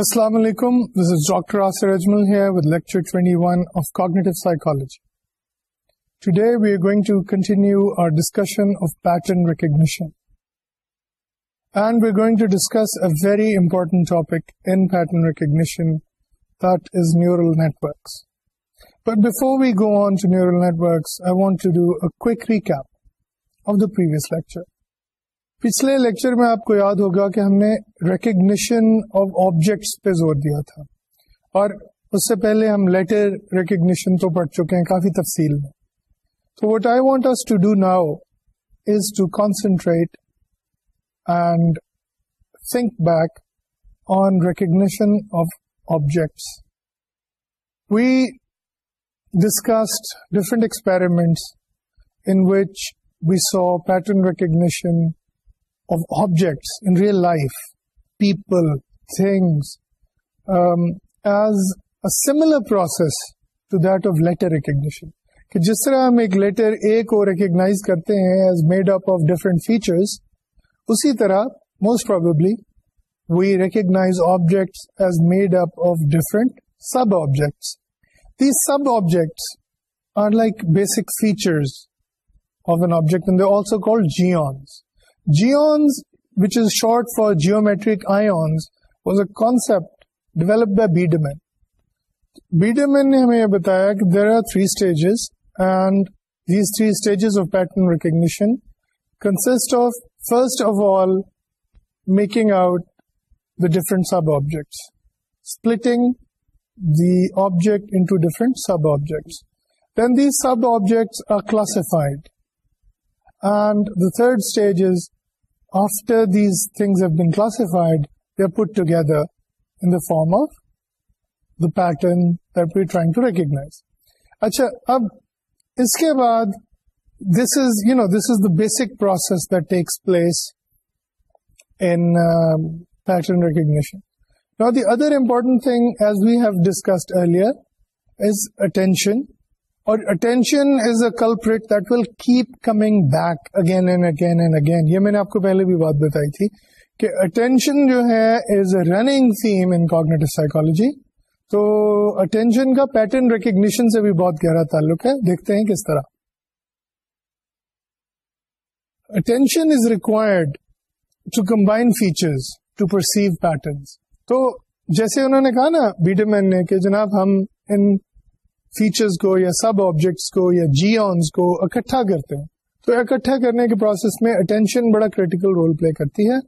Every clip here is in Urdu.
السلام علیکم we are going to continue recognition and we are going to discuss a very important topic in pattern recognition but before we go on to neural network I want to do a recap of the پرسچر پچھلے لیکچر میں آپ کو یاد ہوگا کہ ہم نے ریکگنیشن آف آبجیکٹس پہ زور دیا تھا اور اس سے پہلے ہم لیٹر ریکگنیشن تو پڑھ چکے ہیں کافی تفصیل میں تو what I want to do now is to concentrate and think back on recognition of objects we discussed different experiments in which we saw pattern recognition similar process to the letter recognition جس طرح ہم ایک لیٹر کو ریکگنائز کرتے ہیں اسی طرح most probably we recognize objects as made up of different sub objects these sub objects are like basic features of an object also called geons geons which is short for geometric I was a concept develop by Biederman Biederman نے ہمیں یہ بتایا کہ there are three stages and these three stages of pattern recognition consist of first of all making out the different sub objects the object into different sub objects then these sub objects are classified third stage is after these thing identified put together of the patterning rack اچھا اب اس کے بعد this is you know this is the basic process takes place recognition the other important we've discussed earlier is attention or attention is a culprit that will keep coming back again and again and again یہ میں نے آپ کو پہلے بھی بات بتائی تھی کہ اٹینشن جو ہے is a running theme in cognitive psychology تو اٹینشن کا پیٹرن ریکگنیشن سے بھی بہت گہرا تعلق ہے دیکھتے ہیں کس طرح attention is required to combine features to perceive patterns تو جیسے انہوں نے کہا نا بیڈمین نے کہ جناب ہم ان فیچرز کو یا سب آبجیکٹس کو یا جی آنس کو اکٹھا کرتے ہیں تو اکٹھا کرنے کے پروسیس میں اٹینشن بڑا کریٹیکل رول پلے کرتی ہے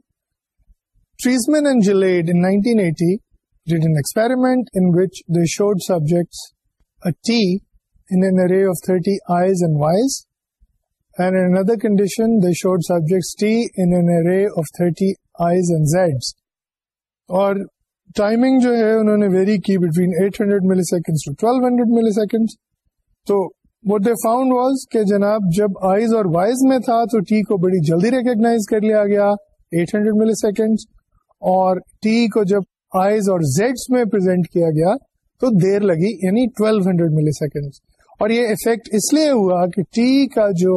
Treisman and Gelade in 1980 did an experiment in which they showed subjects a an in an array of 30 I's and Y's and in another condition they showed subjects T in an array of 30 I's and Z's اور ٹائمنگ جو ہے انہوں نے ویری کی between 800 hundred hundred milli milli second second تو وٹ دے فاؤنڈ واز کہ جناب جب آئیز اور وائز میں تھا تو ٹی کو بڑی جلدی ریکگناز کر لیا گیا 800 ہنڈریڈ ملی سیکنڈ اور ٹی کو جب آئیز اور زیڈس میں پرزینٹ کیا گیا تو دیر لگی یعنی 1200 ہنڈریڈ ملی سیکنڈ اور یہ افیکٹ اس لیے ہوا کہ ٹی کا جو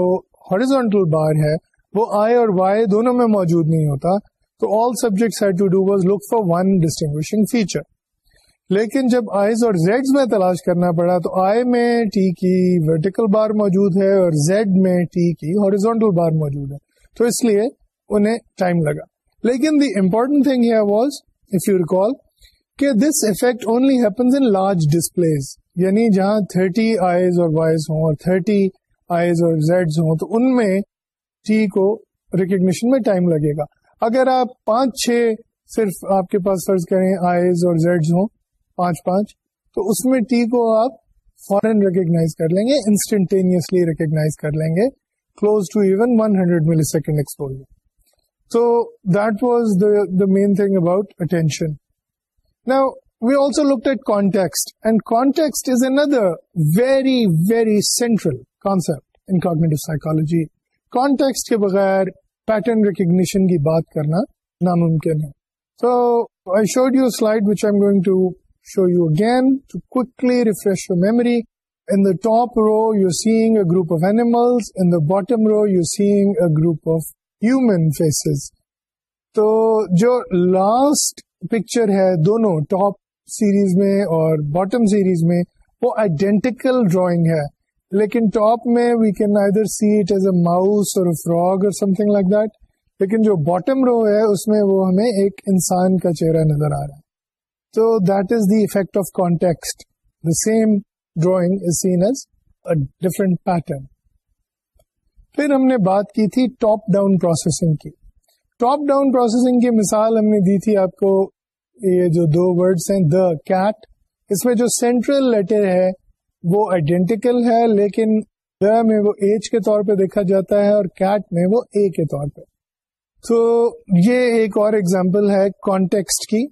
ہارزونٹل بار ہے وہ آئی اور وائی دونوں میں موجود نہیں ہوتا تو all look for one distinguishing feature لیکن جب آئیز اور میں تلاش کرنا پڑا تو آئی میں ٹی کی ورٹیکل بار موجود ہے اور زیڈ میں ٹی کی ہارزونٹل بار موجود ہے تو اس لیے انہیں ٹائم لگا لیکن the important thing was if you recall کہ this effect only happens in large displays یعنی جہاں 30 آئیز اور وائز ہوں اور 30 آئیز اور زیڈ ہوں تو ان میں ٹی کو ریکگنیشن میں ٹائم لگے گا اگر آپ پانچ چھ صرف آپ کے پاس فرض کریں آئیز اور زیڈز ہوں پانچ پانچ تو اس میں ٹی کو آپ فورن ریکگناز کر لیں گے انسٹنٹینیسلی ریکگناز کر لیں گے close to even one hundred millisecond exposure so that was the main thing about attention نا we also look at context and context is another very very central concept in cognitive psychology context کے بغیر پیٹرن ریکگنیشن کی بات کرنا ناممکن ہے so I showed you slide which I going to show you again to quickly refresh your memory in the top row you seeing a group of animal row you seeing a group of human faces تو جو لاسٹ پکچر ہے دونوں ٹاپ سیریز میں اور باٹم سیریز میں وہ آئیڈینٹیکل ڈرائنگ ہے لیکن ٹاپ میں we can either see it as a mouse اور فراگ اور سم تھنگ لائک دیٹ لیکن جو باٹم رو ہے اس میں وہ ہمیں ایک انسان کا چہرہ نظر آ رہا ہے تو that is the effect of context the same drawing is seen as a different pattern پھر ہم نے بات کی تھی ٹاپ ڈاؤن پروسیسنگ کی ٹاپ ڈاؤن پروسیسنگ کی مثال ہم نے دی تھی آپ کو یہ جو دو ورڈس ہیں دا کیٹ اس میں جو سینٹرل لیٹر ہے وہ آئیڈینٹیکل ہے لیکن میں وہ ایج کے طور پہ دیکھا جاتا ہے اور کیٹ میں وہ اے کے طور پہ تو یہ ایک اور ایگزامپل ہے کانٹیکسٹ کی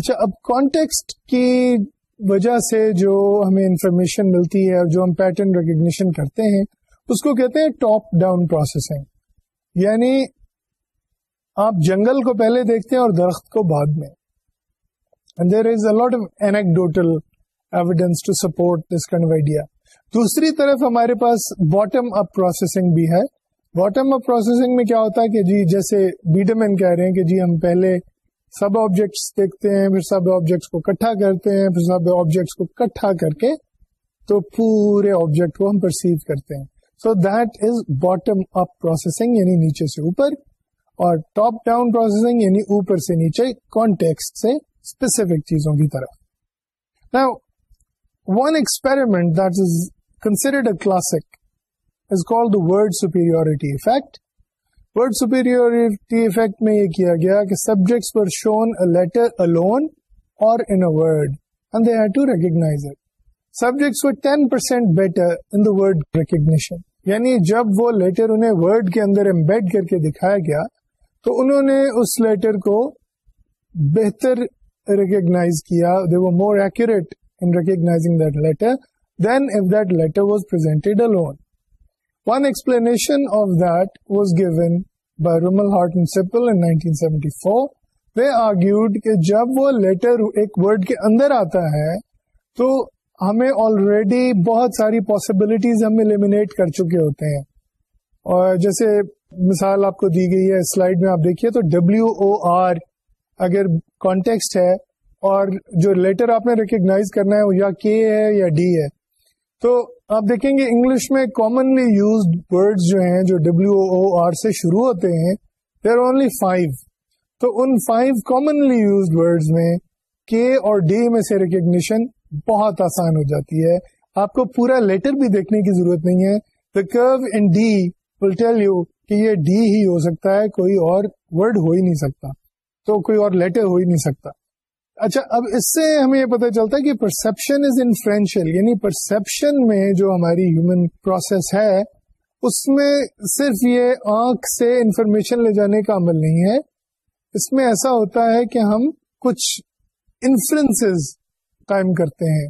اچھا اب کانٹیکسٹ کی وجہ سے جو ہمیں انفارمیشن ملتی ہے اور جو ہم پیٹرن ریکگنیشن کرتے ہیں اس کو کہتے ہیں ٹاپ ڈاؤن پروسیسنگ یعنی آپ جنگل کو پہلے دیکھتے ہیں اور درخت کو بعد میں there is of anecdotal evidence to support this of idea دوسری طرف ہمارے پاس باٹم اپ پروسیسنگ پروسیسنگ بھی ہے باٹم اپ میں کیا ہوتا ہے کہ کہ جی جی جیسے کہہ رہے ہیں جی، ہم پہلے سب آبجیکٹس دیکھتے ہیں پھر سب آبجیکٹس کو کٹھا کرتے ہیں پھر سب آبجیکٹس کو کٹھا کر کے تو پورے آبجیکٹ کو ہم پرسیو کرتے ہیں so that is bottom up processing یعنی نیچے سے اوپر اور ٹاپ ڈاؤن پروسیسنگ یعنی اوپر سے نیچے سے اسپیسیفک چیزوں کی طرف ونسپریمنٹ دیٹ ازرڈ اے کلاسکلڈیکٹیکٹ میں یہ کیا گیا یعنی جب وہ لیٹر ایمبیڈ کر کے دکھایا گیا تو انہوں نے اس لیٹر کو بہتر ریکگناٹ in in recognizing that that that letter letter than if was was presented alone. One explanation of given by Rummel, Hart and Sippel 1974. جب وہ لیٹر ایک ولڈ کے اندر آتا ہے تو ہمیں آلریڈی بہت ساری پاسبلٹیز ہم ہمٹ کر چکے ہوتے ہیں اور جیسے مثال آپ کو دی گئی ہے سلائڈ میں آپ دیکھیے تو ڈبلو او آر اگر کانٹیکسٹ ہے اور جو لیٹر آپ نے ریکگنائز کرنا ہے وہ یا کے ہے یا ڈی ہے تو آپ دیکھیں گے انگلش میں کامنلی یوزڈ جو ہیں جو ڈبلو او آر سے شروع ہوتے ہیں اونلی فائیو تو in five commonly use word میں کے اور ڈی میں سے ریکگنیشن بہت آسان ہو جاتی ہے آپ کو پورا لیٹر بھی دیکھنے کی ضرورت نہیں ہے the crowd will tell you کہ یہ ڈی ہی ہو سکتا ہے کوئی اور ورڈ ہو ہی نہیں سکتا تو کوئی اور لیٹر ہو ہی نہیں سکتا اچھا اب اس سے ہمیں یہ پتا چلتا ہے کہ پرسپشن از انفلوئنشیل یعنی پرسپشن میں جو ہماری ہیومن پروسیس ہے اس میں صرف یہ آنکھ سے انفارمیشن لے جانے کا عمل نہیں ہے اس میں ایسا ہوتا ہے کہ ہم کچھ انفلوئنس قائم کرتے ہیں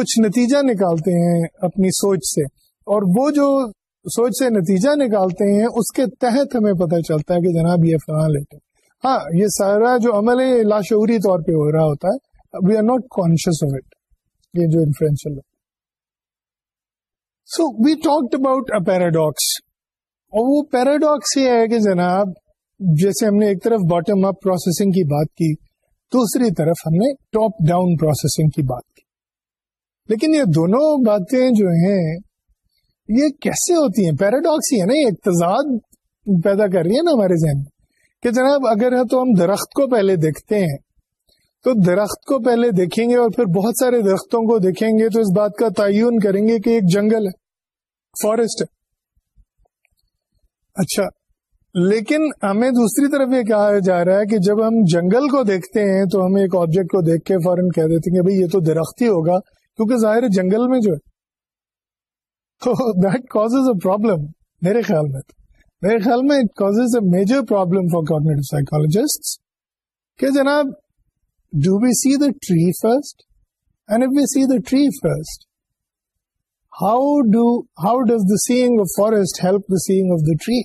کچھ نتیجہ نکالتے ہیں اپنی سوچ سے اور وہ جو سوچ سے نتیجہ نکالتے ہیں اس کے تحت ہمیں پتہ چلتا ہے کہ جناب یہ فلاں لیٹر ہاں یہ سارا جو عمل ہے یہ لاشعوری طور پہ ہو رہا ہوتا ہے we are not a paradox اور وہ پیراڈاکس یہ ہے کہ جناب جیسے ہم نے ایک طرف باٹم اپ پروسیسنگ کی بات کی دوسری طرف ہم نے ٹاپ ڈاؤن پروسیسنگ کی بات کی لیکن یہ دونوں باتیں جو ہیں یہ کیسے ہوتی ہیں پیراڈاکس ہی ہے نا یہ اقتضاد پیدا کر رہی ہے نا ہمارے ذہن میں کہ جناب اگر ہے تو ہم درخت کو پہلے دیکھتے ہیں تو درخت کو پہلے دیکھیں گے اور پھر بہت سارے درختوں کو دیکھیں گے تو اس بات کا تعین کریں گے کہ ایک جنگل ہے فارسٹ ہے اچھا لیکن ہمیں دوسری طرف یہ کہا جا رہا ہے کہ جب ہم جنگل کو دیکھتے ہیں تو ہم ایک آبجیکٹ کو دیکھ کے فوراً کہہ دیتے ہیں کہ بھئی یہ تو درخت ہی ہوگا کیونکہ ظاہر جنگل میں جو ہے تو دیٹ کاز اے پرابلم میرے خیال میں تو میرے خیال میں it cause a major problem for for psychologist کہ جناب do we see the tree first and if we see the tree first how do how does the seeing of forest help the seeing of the tree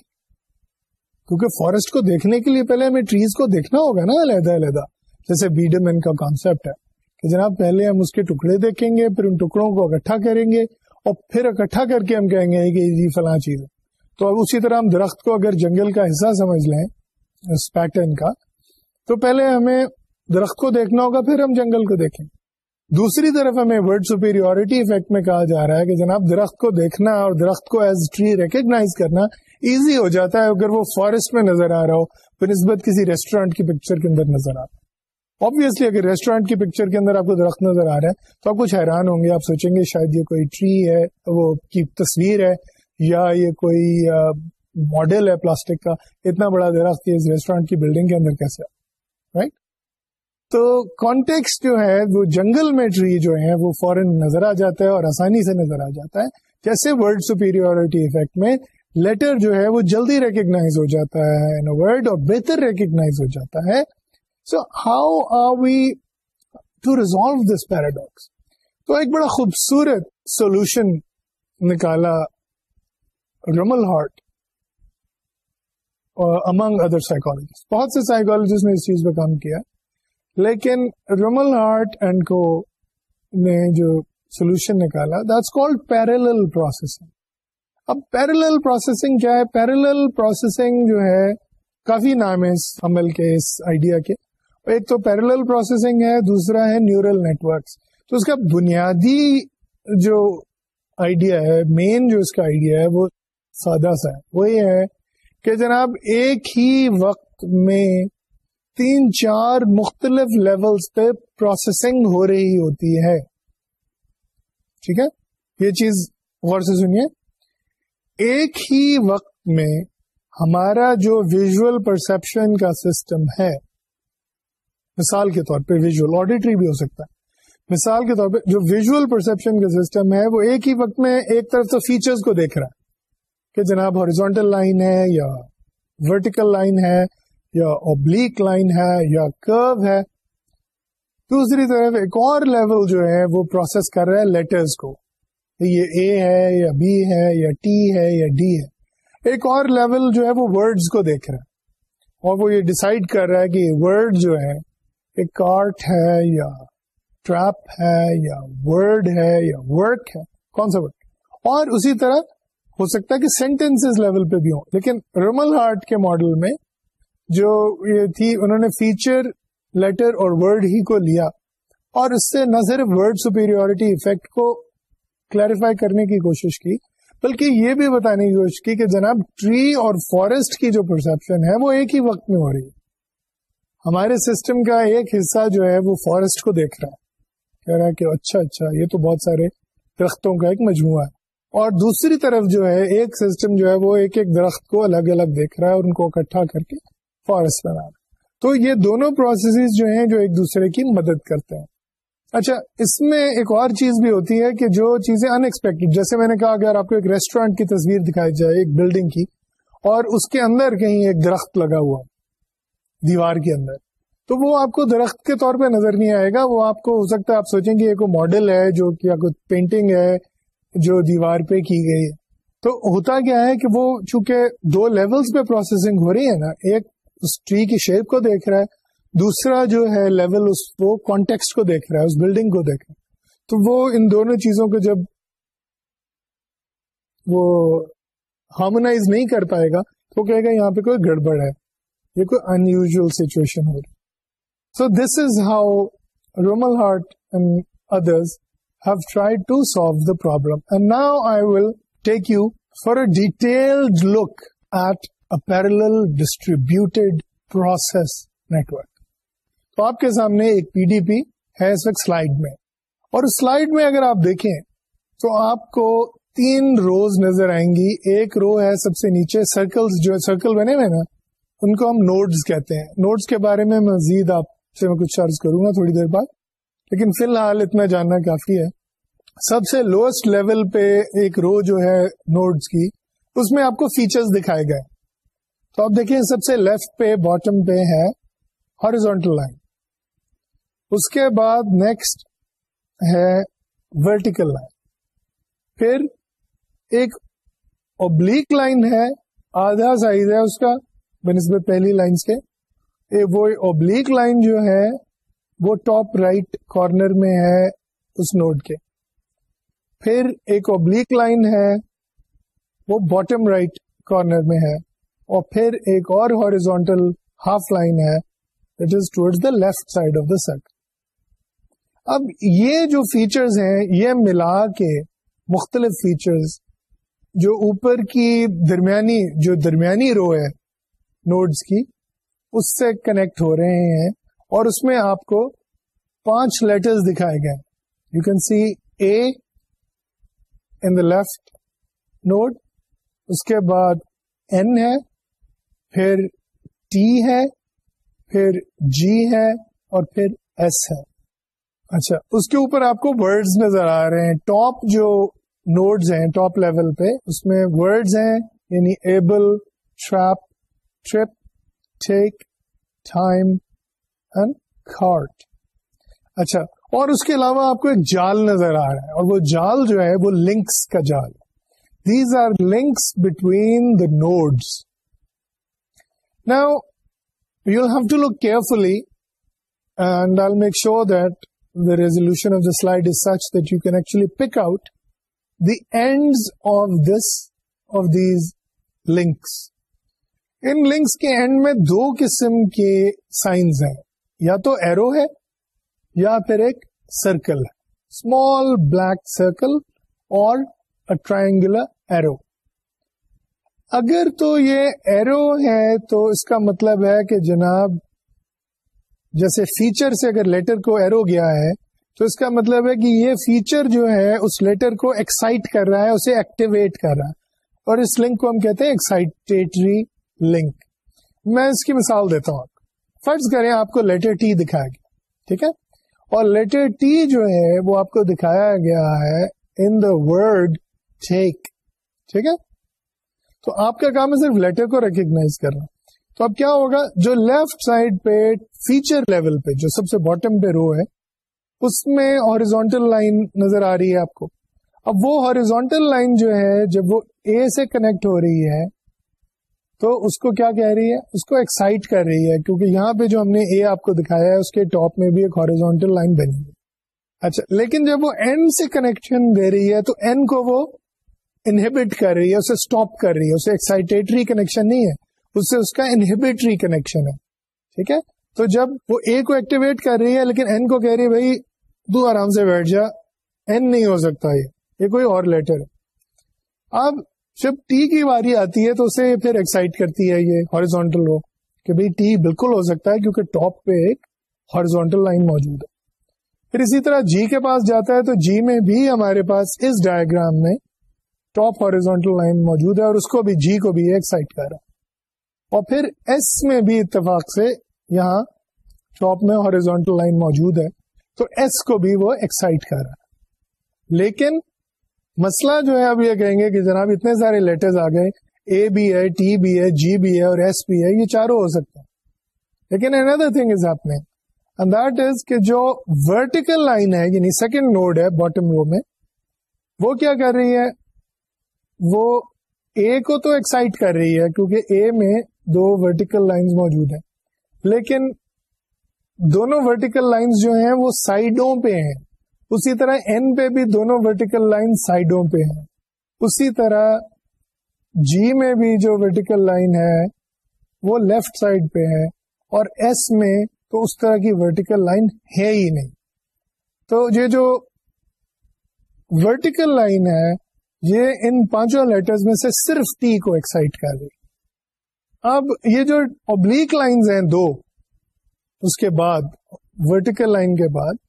کیونکہ فارسٹ کو دیکھنے کے لیے پہلے ہمیں ٹریز کو دیکھنا ہوگا نا علیحدہ علیحدہ جیسے بیڈ کا کانسپٹ ہے کہ جناب پہلے ہم اس کے ٹکڑے دیکھیں گے پھر ان ٹکڑوں کو اکٹھا کریں گے اور پھر اکٹھا کر کے ہم کہیں گے کہ یہ فلاں چیز تو اب اسی طرح ہم درخت کو اگر جنگل کا حصہ سمجھ لیں اس پیٹرن کا تو پہلے ہمیں درخت کو دیکھنا ہوگا پھر ہم جنگل کو دیکھیں دوسری طرف ہمیں ورڈ سپیریورٹی افیکٹ میں کہا جا رہا ہے کہ جناب درخت کو دیکھنا اور درخت کو ایز ٹری ریکگنائز کرنا ایزی ہو جاتا ہے اگر وہ فارسٹ میں نظر آ رہا ہو بہ نسبت کسی ریسٹورینٹ کی پکچر کے اندر نظر آ رہا آبیسلی اگر ریسٹورینٹ کی پکچر کے اندر آپ کو درخت نظر آ رہا ہے تو آپ کچھ حیران ہوں گے آپ سوچیں گے شاید یہ کوئی ٹری ہے وہ کی تصویر ہے یا یہ کوئی ماڈل ہے پلاسٹک کا اتنا بڑا درخت اس ریسٹورینٹ کی بلڈنگ کے اندر کیسے رائٹ تو کانٹیکس جو ہے وہ جنگل میں ٹری جو ہے وہ فورن نظر آ جاتا ہے اور آسانی سے نظر آ جاتا ہے جیسے سپیریورٹی افیکٹ میں لیٹر جو ہے وہ جلدی ریکگناز ہو جاتا ہے بہتر ریکگناز ہو جاتا ہے so how are we to resolve this paradox تو ایک بڑا خوبصورت سولوشن نکالا Rumelhart among other psychologist بہت سے سائیکولوجسٹ نے اس چیز پہ کام کیا لیکن رمل ہارٹ اینڈ کو نے جو سولوشن نکالا دس پیرل پروسیسنگ اب پیرل پروسیسنگ کیا ہے پیرل پروسیسنگ جو ہے کافی نام ہے اس عمل کے اس آئیڈیا کے ایک تو پیرل پروسیسنگ ہے دوسرا ہے نیورل نیٹورکس تو اس کا بنیادی جو آئیڈیا ہے مین جو اس کا آئیڈیا ہے وہ سادہ سا ہے وہ یہ ہے کہ جناب ایک ہی وقت میں تین چار مختلف لیولز پہ پروسیسنگ ہو رہی ہوتی ہے ٹھیک ہے یہ چیز غور سے سنیے ایک ہی وقت میں ہمارا جو ویژل پرسپشن کا سسٹم ہے مثال کے طور پہ ویژل آڈیٹری بھی ہو سکتا ہے مثال کے طور پہ جو ویژل پرسپشن کا سسٹم ہے وہ ایک ہی وقت میں ایک طرف تو فیچرز کو دیکھ رہا ہے کہ جناب ہاریزونٹل لائن ہے یا ورٹیکل لائن ہے یا اوبلیک لائن ہے یا کرو ہے دوسری طرف ایک اور لیول جو ہے وہ پروسیس کر رہا ہے لیٹرز کو یہ اے ہے یا بی ہے یا ٹی ہے یا ڈی ہے ایک اور لیول جو ہے وہ ورڈز کو دیکھ رہا ہے اور وہ یہ ڈیسائیڈ کر رہا ہے کہ ورڈ جو ہے ایک کارٹ ہے یا ٹریپ ہے یا ورڈ ہے یا ورک ہے کون سا ورڈ اور اسی طرح ہو سکتا ہے کہ سینٹینس لیول پہ بھی ہوں لیکن رومل ہارٹ کے ماڈل میں جو یہ تھی انہوں نے فیچر لیٹر اور ورڈ ہی کو لیا اور اس سے نہ صرف ورڈ سپیریورٹی افیکٹ کو کلیریفائی کرنے کی کوشش کی بلکہ یہ بھی بتانے کی کوشش کی کہ جناب ٹری اور فارسٹ کی جو پرسپشن ہے وہ ایک ہی وقت میں ہو رہی ہے ہمارے سسٹم کا ایک حصہ جو ہے وہ فارسٹ کو دیکھ رہا ہے کہہ رہا ہے کہ اچھا اچھا یہ تو بہت سارے درختوں کا ایک مجموعہ ہے اور دوسری طرف جو ہے ایک سسٹم جو ہے وہ ایک ایک درخت کو الگ الگ دیکھ رہا ہے اور ان کو اکٹھا کر کے فارسٹ بنا رہا ہے تو یہ دونوں پروسیس جو ہیں جو ایک دوسرے کی مدد کرتے ہیں اچھا اس میں ایک اور چیز بھی ہوتی ہے کہ جو چیزیں ان جیسے میں نے کہا اگر آپ کو ایک ریسٹورینٹ کی تصویر دکھائی جائے ایک بلڈنگ کی اور اس کے اندر کہیں ایک درخت لگا ہوا دیوار کے اندر تو وہ آپ کو درخت کے طور پہ نظر نہیں آئے گا وہ آپ کو ہو سکتا ہے آپ سوچیں گے کوئی ماڈل ہے جو کیا پینٹنگ ہے جو دیوار پہ کی گئی ہے تو ہوتا کیا ہے کہ وہ چونکہ دو لیولز پہ پروسیسنگ ہو رہی ہے نا ایک اس ٹری کی شیپ کو دیکھ رہا ہے دوسرا جو ہے لیول اس وہ کانٹیکسٹ کو دیکھ رہا ہے اس بلڈنگ کو دیکھ رہا ہے تو وہ ان دونوں چیزوں کو جب وہ ہارمونائز نہیں کر پائے گا تو کہے گا یہاں پہ کوئی گڑبڑ ہے یہ کوئی یوژل سچویشن ہو رہی so this is how Rumelhart and others have tried to solve the problem. And now I will take you for a detailed look at a parallel distributed process network. تو آپ کے سامنے ایک پی ڈی پی ہے اس وقت سلائڈ میں اور اس سلائڈ میں اگر آپ دیکھیں تو آپ کو تین روز نظر آئیں گی ایک رو ہے سب سے نیچے سرکل جو سرکل بنے ہوئے نا ان کو ہم نوٹس کہتے ہیں نوٹس کے بارے میں مزید آپ سے میں کچھ چرچ کروں گا تھوڑی دیر بعد لیکن فی الحال اتنا جاننا کافی ہے سب سے لوئسٹ لیول پہ ایک رو جو ہے نوٹس کی اس میں آپ کو فیچرز دکھائے گئے تو آپ دیکھیں سب سے لیفٹ پہ باٹم پہ ہے ہارزونٹل لائن اس کے بعد نیکسٹ ہے ورٹیکل لائن پھر ایک اوبلیک لائن ہے آدھا سائز ہے اس کا بنسبت پہلی لائنس کے وہ اوبلیک لائن جو ہے وہ ٹاپ رائٹ کارنر میں ہے اس نوڈ کے پھر ایک اوبلیک لائن ہے وہ باٹم رائٹ کارنر میں ہے اور پھر ایک اور ہارزونٹل ہاف لائن ہے that is the left side of the circle اب یہ جو فیچرز ہیں یہ ملا کے مختلف فیچرز جو اوپر کی درمیانی جو درمیانی رو ہے نوڈز کی اس سے کنیکٹ ہو رہے ہیں اور اس میں آپ کو پانچ لیٹرز دکھائے گئے you can see A in the left node اس کے بعد این ہے پھر ٹی ہے پھر جی ہے اور پھر ایس ہے اچھا اس کے اوپر آپ کو ورڈز نظر آ رہے ہیں ٹاپ جو نوڈز ہیں ٹاپ لیول پہ اس میں ورڈز ہیں یعنی able trap trip take time اچھا اور اس کے علاوہ آپ کو ایک جال نظر آ رہا ہے اور وہ جال جو ہے وہ لنکس کا جال these are links between the nodes نا you have to look carefully and I make sure that the resolution of the slide is such that you can actually pick out the end of this of میں دو قسم کے سائنز ہیں یا تو ایرو ہے یا پھر ایک سرکل ہے اسمال بلیک سرکل اور ٹرائنگولر ایرو اگر تو یہ ایرو ہے تو اس کا مطلب ہے کہ جناب جیسے فیچر سے اگر لیٹر کو ایرو گیا ہے تو اس کا مطلب ہے کہ یہ فیچر جو ہے اس لیٹر کو ایکسائٹ کر رہا ہے اسے ایکٹیویٹ کر رہا ہے اور اس لنک کو ہم کہتے ہیں ایکسائٹیٹری لنک میں اس کی مثال دیتا ہوں فرض کریں آپ کو لیٹر ٹی دکھایا گیا ٹھیک ہے اور لیٹر ٹی جو ہے وہ آپ کو دکھایا گیا ہے ان دا ورڈ ٹیک ٹھیک ہے تو آپ کا کام ہے صرف لیٹر کو ریکگناز کرنا تو اب کیا ہوگا جو لیفٹ سائڈ پہ فیچر لیول پہ جو سب سے باٹم پہ رو ہے اس میں ہاریزونٹل لائن نظر آ رہی ہے آپ کو اب وہ ہارزونٹل لائن جو ہے جب وہ اے سے کنیکٹ ہو رہی ہے تو اس کو کیا کہہ رہی ہے اس کو ایکسائٹ کر رہی ہے کیونکہ یہاں پہ جو ہم نے اے آپ کو دکھایا ہے اس کے ٹاپ میں بھی ایک ہارزونٹل لائن بنی ہے اچھا لیکن جب وہ این سے کنیکشن دے رہی ہے تو این کو وہ انہیبٹ کر رہی ہے اسے اسٹاپ کر رہی ہے اسے ایکسائٹیٹری کنیکشن نہیں ہے اس سے اس کا انہیبیٹری کنیکشن ہے ٹھیک ہے تو جب وہ اے کو ایکٹیویٹ کر رہی ہے لیکن این کو کہہ رہی ہے بھائی دو آرام سے بیٹھ جا این نہیں ہو سکتا یہ یہ کوئی اور لیٹر ہے اب جب ٹی کی آتی ہے تو اسے پھر ایکسائٹ کرتی ہے یہ ہارزونٹل رو کہ ٹی بالکل ہو سکتا ہے کیونکہ ٹاپ پہ ایک ہارزونٹل لائن موجود ہے پھر اسی طرح جی کے پاس جاتا ہے تو جی میں بھی ہمارے پاس اس ڈائگرام میں ٹاپ ہارزونٹل لائن موجود ہے اور اس کو بھی جی کو بھی ایکسائٹ کر رہا ہے اور پھر ایس میں بھی اتفاق سے یہاں ٹاپ میں ہارزونٹل لائن موجود ہے تو ایس کو بھی وہ ایکسائٹ کر رہا لیکن مسئلہ جو ہے اب یہ کہیں گے کہ جناب اتنے سارے لیٹرز آ گئے اے بی ہے ٹی بی ہے جی بی ہے اور ایس بی ہے یہ چاروں ہو سکتا لیکن اندر تھنگ از از کہ جو ورٹیکل لائن ہے یعنی سیکنڈ نوڈ ہے باٹم رو میں وہ کیا کر رہی ہے وہ اے کو تو ایکسائٹ کر رہی ہے کیونکہ اے میں دو ورٹیکل لائنز موجود ہیں لیکن دونوں ورٹیکل لائنز جو ہیں وہ سائڈوں پہ ہیں اسی طرح این پہ بھی دونوں ورٹیکل لائن سائڈوں پہ ہیں اسی طرح جی میں بھی جو ورٹیکل لائن ہے وہ لیفٹ سائڈ پہ ہے اور ایس میں تو اس طرح کی ورٹیکل لائن ہے ہی نہیں تو یہ جو ورٹیکل لائن ہے یہ ان پانچوں لیٹرز میں سے صرف ٹی کو ایکسائٹ کر رہی اب یہ جو اوبلیک لائنز ہیں دو اس کے بعد ورٹیکل لائن کے بعد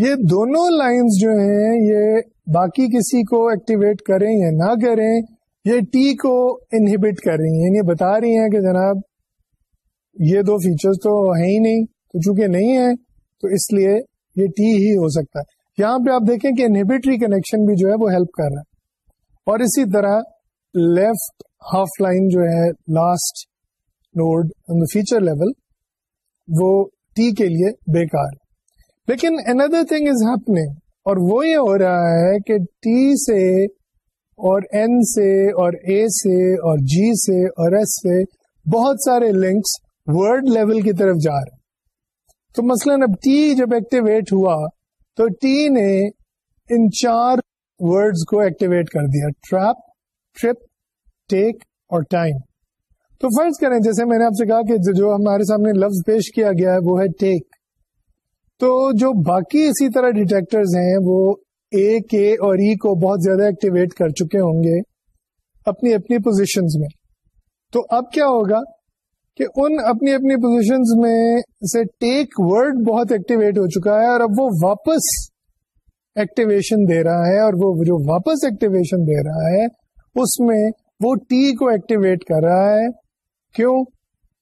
یہ دونوں لائنز جو ہیں یہ باقی کسی کو ایکٹیویٹ کریں یا نہ کریں یہ ٹی کو انہیبٹ کر رہی ہیں یہ یعنی بتا رہی ہیں کہ جناب یہ دو فیچرز تو ہیں ہی نہیں تو چونکہ نہیں ہے تو اس لیے یہ ٹی ہی ہو سکتا ہے یہاں پہ آپ دیکھیں کہ انہیبٹری کنیکشن بھی جو ہے وہ ہیلپ کر رہا ہے اور اسی طرح لیفٹ ہاف لائن جو ہے لاسٹ دا فیچر لیول وہ ٹی کے لیے ہے لیکن اندر تھنگ از ہیپنگ اور وہ یہ ہو رہا ہے کہ ٹی سے اور این سے اور اے سے اور جی سے اور ایس سے بہت سارے لنکس ورڈ لیول کی طرف جا رہے تو مثلا اب ٹی جب ایکٹیویٹ ہوا تو ٹی نے ان چار ورڈ کو ایکٹیویٹ کر دیا ٹراپ ٹرپ ٹیک اور ٹائم تو فرض کریں جیسے میں نے آپ سے کہا کہ جو ہمارے سامنے لفظ پیش کیا گیا ہے وہ ہے ٹیک تو جو باقی اسی طرح ڈیٹیکٹرز ہیں وہ اے کے اور ای e کو بہت زیادہ ایکٹیویٹ کر چکے ہوں گے اپنی اپنی پوزیشنز میں تو اب کیا ہوگا کہ ان اپنی اپنی پوزیشن میں سے ٹیک ورڈ بہت ایکٹیویٹ ہو چکا ہے اور اب وہ واپس ایکٹیویشن دے رہا ہے اور وہ جو واپس ایکٹیویشن دے رہا ہے اس میں وہ ٹی کو ایکٹیویٹ کر رہا ہے کیوں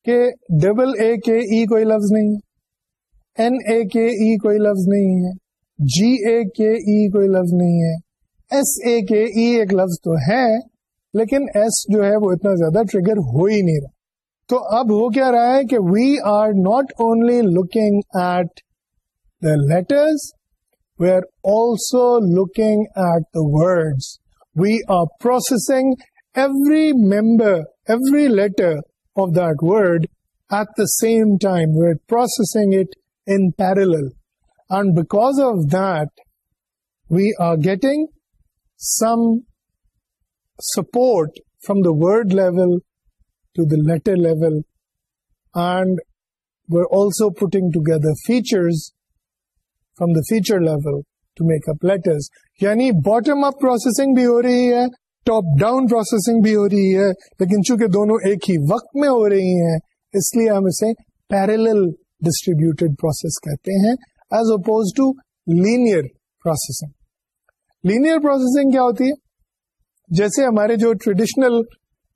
کہ ڈبل اے کے ای کوئی لفظ نہیں ہے این اے کے ای کوئی لفظ نہیں ہے جی اے کے ای کوئی لفظ نہیں ہے ایس اے کے ای ایک لفظ تو ہے لیکن ایس جو ہے وہ اتنا زیادہ ٹریگر ہو ہی نہیں رہا تو اب ہو کیا رہا ہے کہ we are not only looking at the letters we are also looking at the word we are processing every member every letter of that word at the same time we are processing it parallel and back of there getting some support from the world level letter level and also putting together features from the future level to make up letters یعنی باٹم اپ پروسیسنگ بھی ہو رہی ہے ٹاپ ڈاؤن پروسیسنگ بھی ہو رہی ہے لیکن چونکہ دونوں ایک ہی وقت میں ہو رہی ہیں اس لیے ہم اسے پیرل ڈسٹریبیوٹیڈ پروسیس کہتے ہیں as oppose to linear processing linear processing کیا ہوتی ہے جیسے ہمارے جو ٹریڈیشنل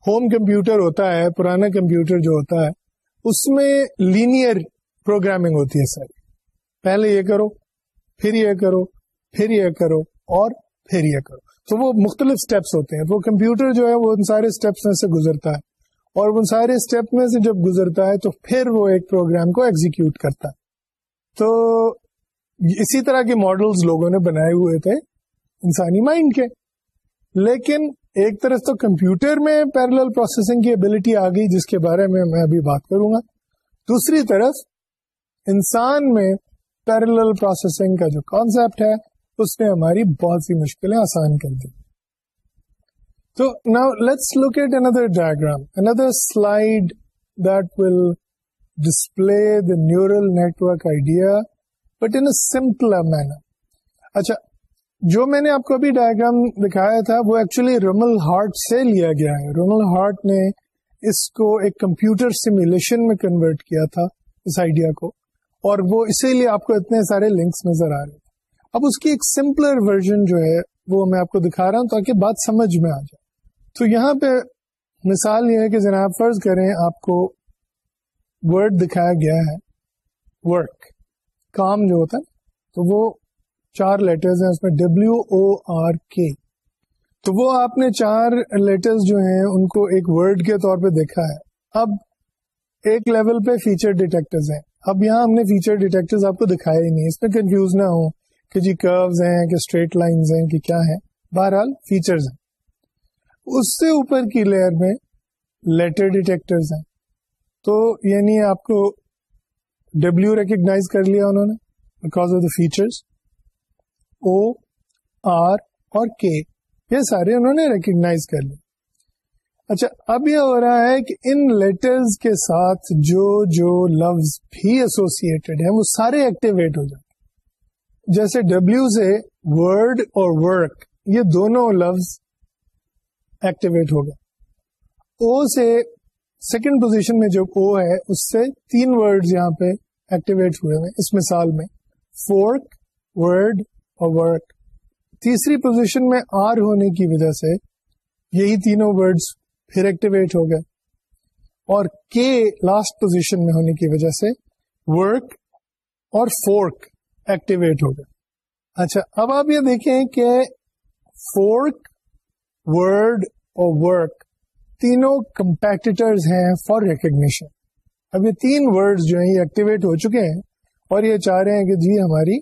ہوم کمپیوٹر ہوتا ہے پرانا کمپیوٹر جو ہوتا ہے اس میں لینئر پروگرامنگ ہوتی ہے ساری پہلے یہ کرو پھر یہ کرو پھر یہ کرو اور پھر یہ کرو تو وہ مختلف اسٹیپس ہوتے ہیں وہ کمپیوٹر جو ہے وہ ان سارے اسٹیپس گزرتا ہے اور ان سارے اسٹیپ میں سے جب گزرتا ہے تو پھر وہ ایک پروگرام کو ایگزیکیوٹ کرتا ہے تو اسی طرح کے ماڈلس لوگوں نے بنائے ہوئے تھے انسانی مائنڈ کے لیکن ایک طرف تو کمپیوٹر میں پیرل پروسیسنگ کی ابلٹی آ گئی جس کے بارے میں میں ابھی بات کروں گا دوسری طرف انسان میں پیرل پروسیسنگ کا جو کانسیپٹ ہے اس نے ہماری بہت سی مشکلیں آسان کر دیں تو now let's that another diagram another neural neural network idea but in simpler manner اچھا جو میں نے آپ کو ابھی ڈائگرام دکھایا تھا وہ ایکچولی رومل ہارٹ سے لیا گیا ہے رومل ہارٹ نے اس کو ایک کمپیوٹر سیمولیشن میں کنورٹ کیا تھا اس آئیڈیا کو اور وہ اسی لیے آپ کو اتنے سارے لنکس نظر آ رہے تھے اب اس کی ایک سمپلر ورژن جو ہے وہ میں آپ کو دکھا رہا ہوں تاکہ بات سمجھ میں آ جائے تو یہاں پہ مثال یہ ہے کہ جناب فرض کریں آپ کو ورڈ دکھایا گیا ہے ورک کام جو ہوتا ہے تو وہ چار لیٹرز ہیں اس میں ڈبلو او آر کے تو وہ آپ نے چار لیٹرز جو ہیں ان کو ایک ورڈ کے طور پہ دیکھا ہے اب ایک لیول پہ فیچر ڈیٹیکٹرز ہیں اب یہاں ہم نے فیچر ڈیٹیکٹرز آپ کو دکھایا ہی نہیں اس میں کنفیوز نہ ہو کہ جی کروز ہیں کہ اسٹریٹ لائنز ہیں کہ کیا ہیں بہرحال فیچرز ہیں اس سے اوپر کی لیئر میں لیٹر ڈیٹیکٹرز ہیں تو یعنی آپ کو ڈبلو ریکگناز کر لیا انہوں نے because of the feature O R اور کے یہ سارے انہوں نے ریکگناز کر لیا اچھا اب یہ ہو رہا ہے کہ ان لیٹرز کے ساتھ جو جو لفظ بھی ایسوسیڈ ہیں وہ سارے ایکٹیویٹ ہو جاتے جیسے ڈبلو سے ورڈ اور ورک یہ دونوں لفظ ایکٹیویٹ ہوگا او سے سیکنڈ پوزیشن میں جو او ہے اس سے تین ورڈ یہاں پہ ایکٹیویٹ ہوئے اس مثال میں فورک ورڈ اور ورک تیسری پوزیشن میں آر ہونے کی وجہ سے یہی تینوں ورڈز پھر ایکٹیویٹ ہو گئے اور کے لاسٹ پوزیشن میں ہونے کی وجہ سے ورک اور فورک ایکٹیویٹ ہو گئے اچھا اب آپ یہ دیکھیں کہ فورک ورڈ اور ورک تینوں کمپیکٹرز ہیں فار ریکگنیشن اب یہ تین ورڈ جو ہیں یہ ایکٹیویٹ ہو چکے ہیں اور یہ چاہ رہے ہیں کہ جی ہماری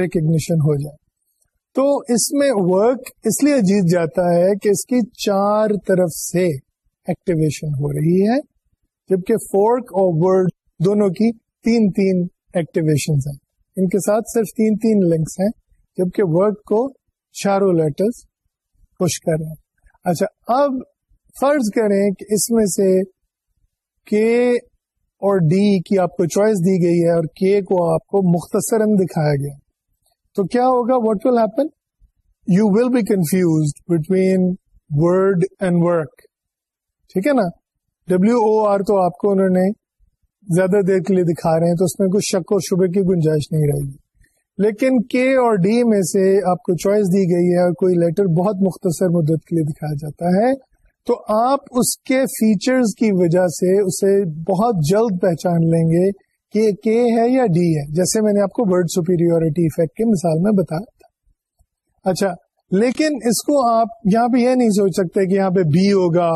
ریکگنیشن ہو جائے تو اس میں ورک اس لیے جیت جاتا ہے کہ اس کی چار طرف سے ایکٹیویشن ہو رہی ہے جبکہ فورک اور ورڈ دونوں کی تین تین ایکٹیویشن ہیں ان کے ساتھ صرف تین تین لنکس ہیں جبکہ ورک کو چاروں لیٹرز پوش کر رہے ہیں اچھا اب فرض کریں کہ اس میں سے کے اور ڈی کی آپ کو چوائس دی گئی ہے اور کے کو آپ کو مختصر دکھایا گیا تو کیا ہوگا what will happen you will be confuse between word and work ٹھیک ہے نا ڈبلو او آر تو آپ کو انہوں نے زیادہ دیر کے لیے دکھا رہے ہیں تو اس میں کچھ شک و شبے کی گنجائش نہیں رہے گی لیکن کے اور ڈی میں سے آپ کو چوائس دی گئی ہے اور کوئی لیٹر بہت مختصر مدت کے لیے دکھایا جاتا ہے تو آپ اس کے فیچرز کی وجہ سے اسے بہت جلد پہچان لیں گے کہ کے ہے یا ڈی ہے جیسے میں نے آپ کو ورڈ سپیریورٹی افیکٹ کے مثال میں بتایا تھا اچھا لیکن اس کو آپ یہاں پہ یہ نہیں سوچ سکتے کہ یہاں پہ بی ہوگا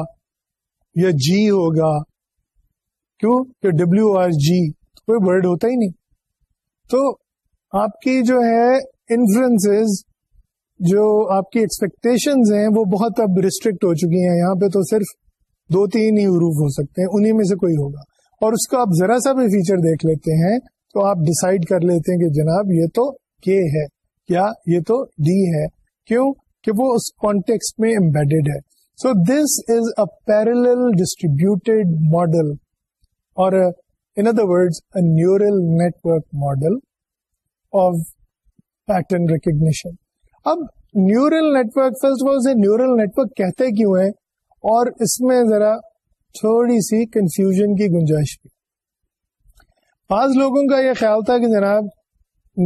یا جی ہوگا کیوں کہ ڈبلو آر جی کوئی ورڈ ہوتا ہی نہیں تو آپ کی جو ہے انفلوئنس جو آپ کی ایکسپیکٹیشن ہیں وہ بہت اب ریسٹرکٹ ہو چکی ہیں یہاں پہ تو صرف دو تین ہی عروف ہو سکتے ہیں انہیں میں سے کوئی ہوگا اور اس کا آپ ذرا سا بھی فیچر دیکھ لیتے ہیں تو آپ ڈسائڈ کر لیتے ہیں کہ جناب یہ تو کے ہے یا یہ تو ڈی ہے کیوں کہ وہ اس کانٹیکس میں امبیڈیڈ ہے so this is a parallel distributed model اور in other word neural network model اب neural network first of all neural network کہتے کیوں ہیں اور اس میں ذرا تھوڑی سی کنفیوژن کی گنجائش بھی بعض لوگوں کا یہ خیال تھا کہ جناب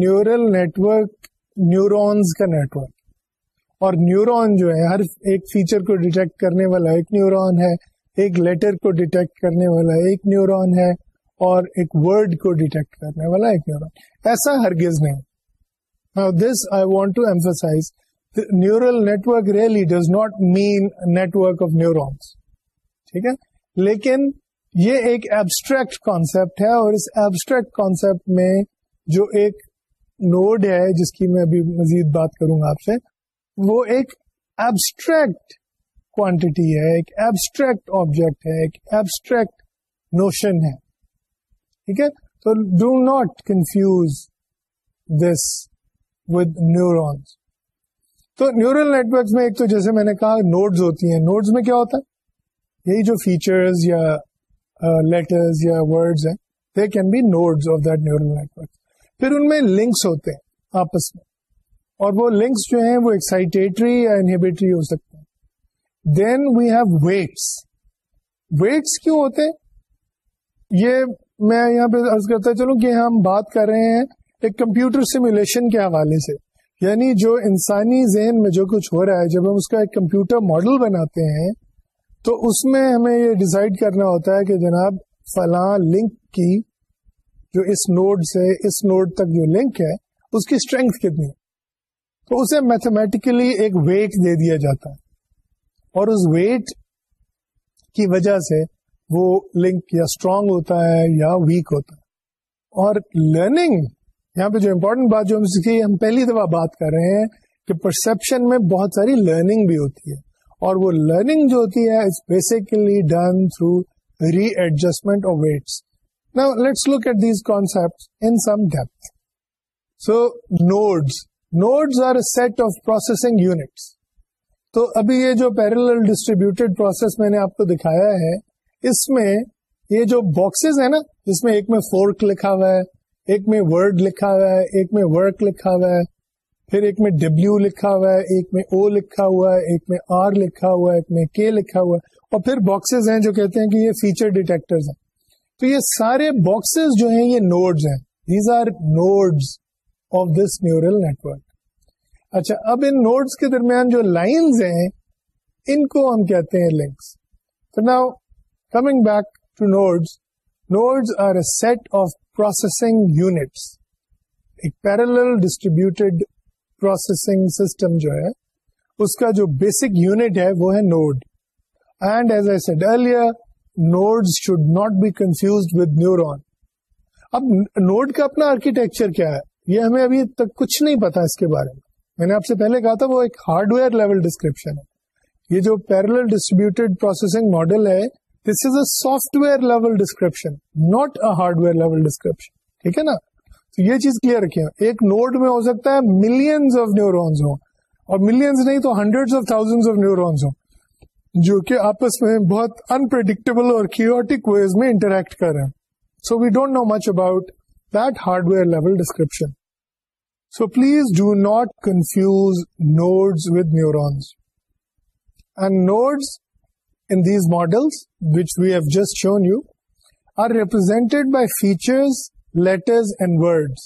نیورل نیٹورک نیورونز کا نیٹورک اور نیورون جو ہے ہر ایک فیچر کو ڈیٹیکٹ کرنے والا ایک نیورون ہے ایک لیٹر کو ڈیٹیکٹ کرنے والا ایک نیورون ہے اور ایک ورڈ کو ڈیٹیکٹ کرنے والا ایک نیورون ایسا ہرگز نہیں this I want to emphasise neural network really does not mean network of neurons ٹھیک ہے لیکن یہ ایک ایبسٹریکٹ کانسیپٹ ہے اور اس ایبسٹریکٹ کانسیپٹ میں جو ایک نوڈ ہے جس کی میں ابھی مزید بات کروں گا آپ سے وہ ایک ایبسٹریکٹ کوانٹٹی ہے ایک ایبسٹریکٹ آبجیکٹ ہے ایک ایبسٹریکٹ نوشن ہے ٹھیک ہے تو do not confuse this with neurons تو نیورل نیٹورکس میں ایک تو جیسے میں نے کہا نوٹس ہوتی ہیں نوٹس میں کیا ہوتا ہے یہی جو فیچرز یا لیٹرز یا ورڈز ہیں they can be nodes of that neural network پھر ان میں لنکس ہوتے ہیں آپس میں اور وہ لنکس جو ہیں وہ ایکسائٹیٹری یا انہیبیٹری ہو سکتے ہیں then we have weights weights کیوں ہوتے یہ میں یہاں پہ عرض کرتا چلوں کہ ہم بات کر رہے ہیں ایک کمپیوٹر سیمولیشن کے حوالے سے یعنی جو انسانی ذہن میں جو کچھ ہو رہا ہے جب ہم اس کا ایک کمپیوٹر ماڈل بناتے ہیں تو اس میں ہمیں یہ ڈیسائیڈ کرنا ہوتا ہے کہ جناب فلاں لنک کی جو اس نوڈ سے اس نوڈ تک جو لنک ہے اس کی اسٹرینگ کتنی تو اسے میتھمیٹیکلی ایک ویٹ دے دیا جاتا ہے اور اس ویٹ کی وجہ سے وہ لنک یا اسٹرانگ ہوتا ہے یا ویک ہوتا ہے اور لرننگ یہاں پہ جو امپورٹنٹ بات جو ہم سیکھی ہم پہلی دفعہ بات کر رہے ہیں کہ پرسپشن میں بہت ساری لرننگ بھی ہوتی ہے اور وہ لرننگ جو ہوتی ہے it's basically done through readjustment of weights نا let's look at these concept in some depth so nodes nodes are a set of processing units تو ابھی یہ جو پیرل ڈسٹریبیوٹیڈ پروسیس میں نے آپ کو دکھایا ہے اس میں یہ جو باکسز ہیں نا جس میں ایک میں فورک لکھا ہوا ہے ایک میں ورڈ لکھا ہوا ہے ایک میں ورک لکھا ہوا ہے پھر ایک میں ڈبلو لکھا ہوا ہے ایک میں او لکھا ہوا ہے ایک میں آر لکھا ہوا ہے ایک میں کے لکھا ہوا ہے اور پھر باکسز ہیں جو کہتے ہیں کہ یہ فیچر ڈیٹیکٹرز ہیں تو یہ سارے باکسز جو ہیں یہ نوڈز ہیں these are nodes of this neural network اچھا اب ان نوڈز کے درمیان جو لائنز ہیں ان کو ہم کہتے ہیں لنکس تو now coming back to nodes nodes are a set of processing units ایک پیرل ڈسٹریبیوٹیڈ پروسیسنگ سسٹم جو ہے اس کا جو بیسک یونٹ ہے وہ ہے node and as I said earlier node should not be confuse with neuron اب نوڈ کا اپنا آرکیٹیکچر کیا ہے یہ ہمیں ابھی تک کچھ نہیں پتا اس کے بارے میں میں نے آپ سے پہلے کہا تھا وہ ایک ہارڈ ویئر لیول ڈسکرپشن ہے یہ جو پیرل ڈسٹریبیوٹیڈ پروسیسنگ ماڈل ہے this is a software level description not a hardware level description ٹھیک ہے نا تو یہ چیز کلیئر رکھیں ایک نوڈ میں ہو سکتا ہے ملینز آف نیورونس ہوں اور ملینز نہیں تو hundred of thousand of neurons ہوں جو کہ آپس میں بہت انپرڈکٹیبل اور کیوٹک ویز میں انٹریکٹ کر رہے ہیں so we don't know much about that hardware level description so please do not confuse nodes with neurons and nodes in these models, which we have just shown you, are represented by features, letters and words.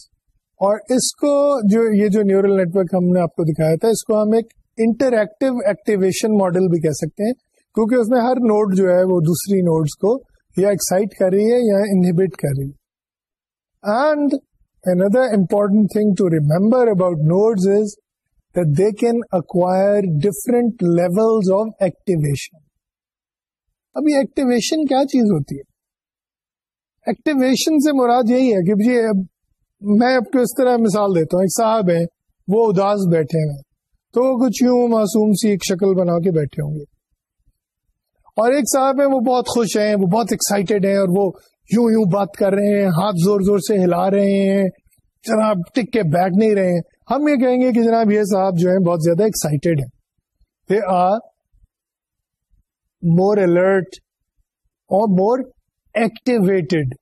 اور اس کو جو یہ جو نیورل نیٹورک ہم نے آپ کو دکھایا تھا اس کو ہم ایک انٹریکٹو ایکٹیویشن ماڈل بھی کہہ سکتے ہیں کیونکہ اس میں ہر نوڈ جو ہے وہ دوسری نوڈس کو یا ایکسائٹ کر رہی ہے یا انہیبٹ کر رہی ہے and another important thing to remember about nodes is they can acquire different levels of activation ابھی ایکٹیویشن کیا چیز ہوتی ہے ایکٹیویشن سے مراد یہی ہے کہ میں آپ کو اس طرح مثال دیتا ہوں ایک صاحب ہیں وہ اداس بیٹھے ہیں تو وہ کچھ یوں معصوم سی ایک شکل بنا کے بیٹھے ہوں گے اور ایک صاحب ہیں وہ بہت خوش ہیں وہ بہت ایکسائٹیڈ ہیں اور وہ یوں یوں بات کر رہے ہیں ہاتھ زور زور سے ہلا رہے ہیں جناب ٹک کے بیٹھ نہیں رہے ہیں ہم یہ کہیں گے کہ جناب یہ صاحب جو ہیں بہت زیادہ ایکسائٹیڈ ہیں دے آر مور الرٹ اور مور ایکٹیویٹیڈ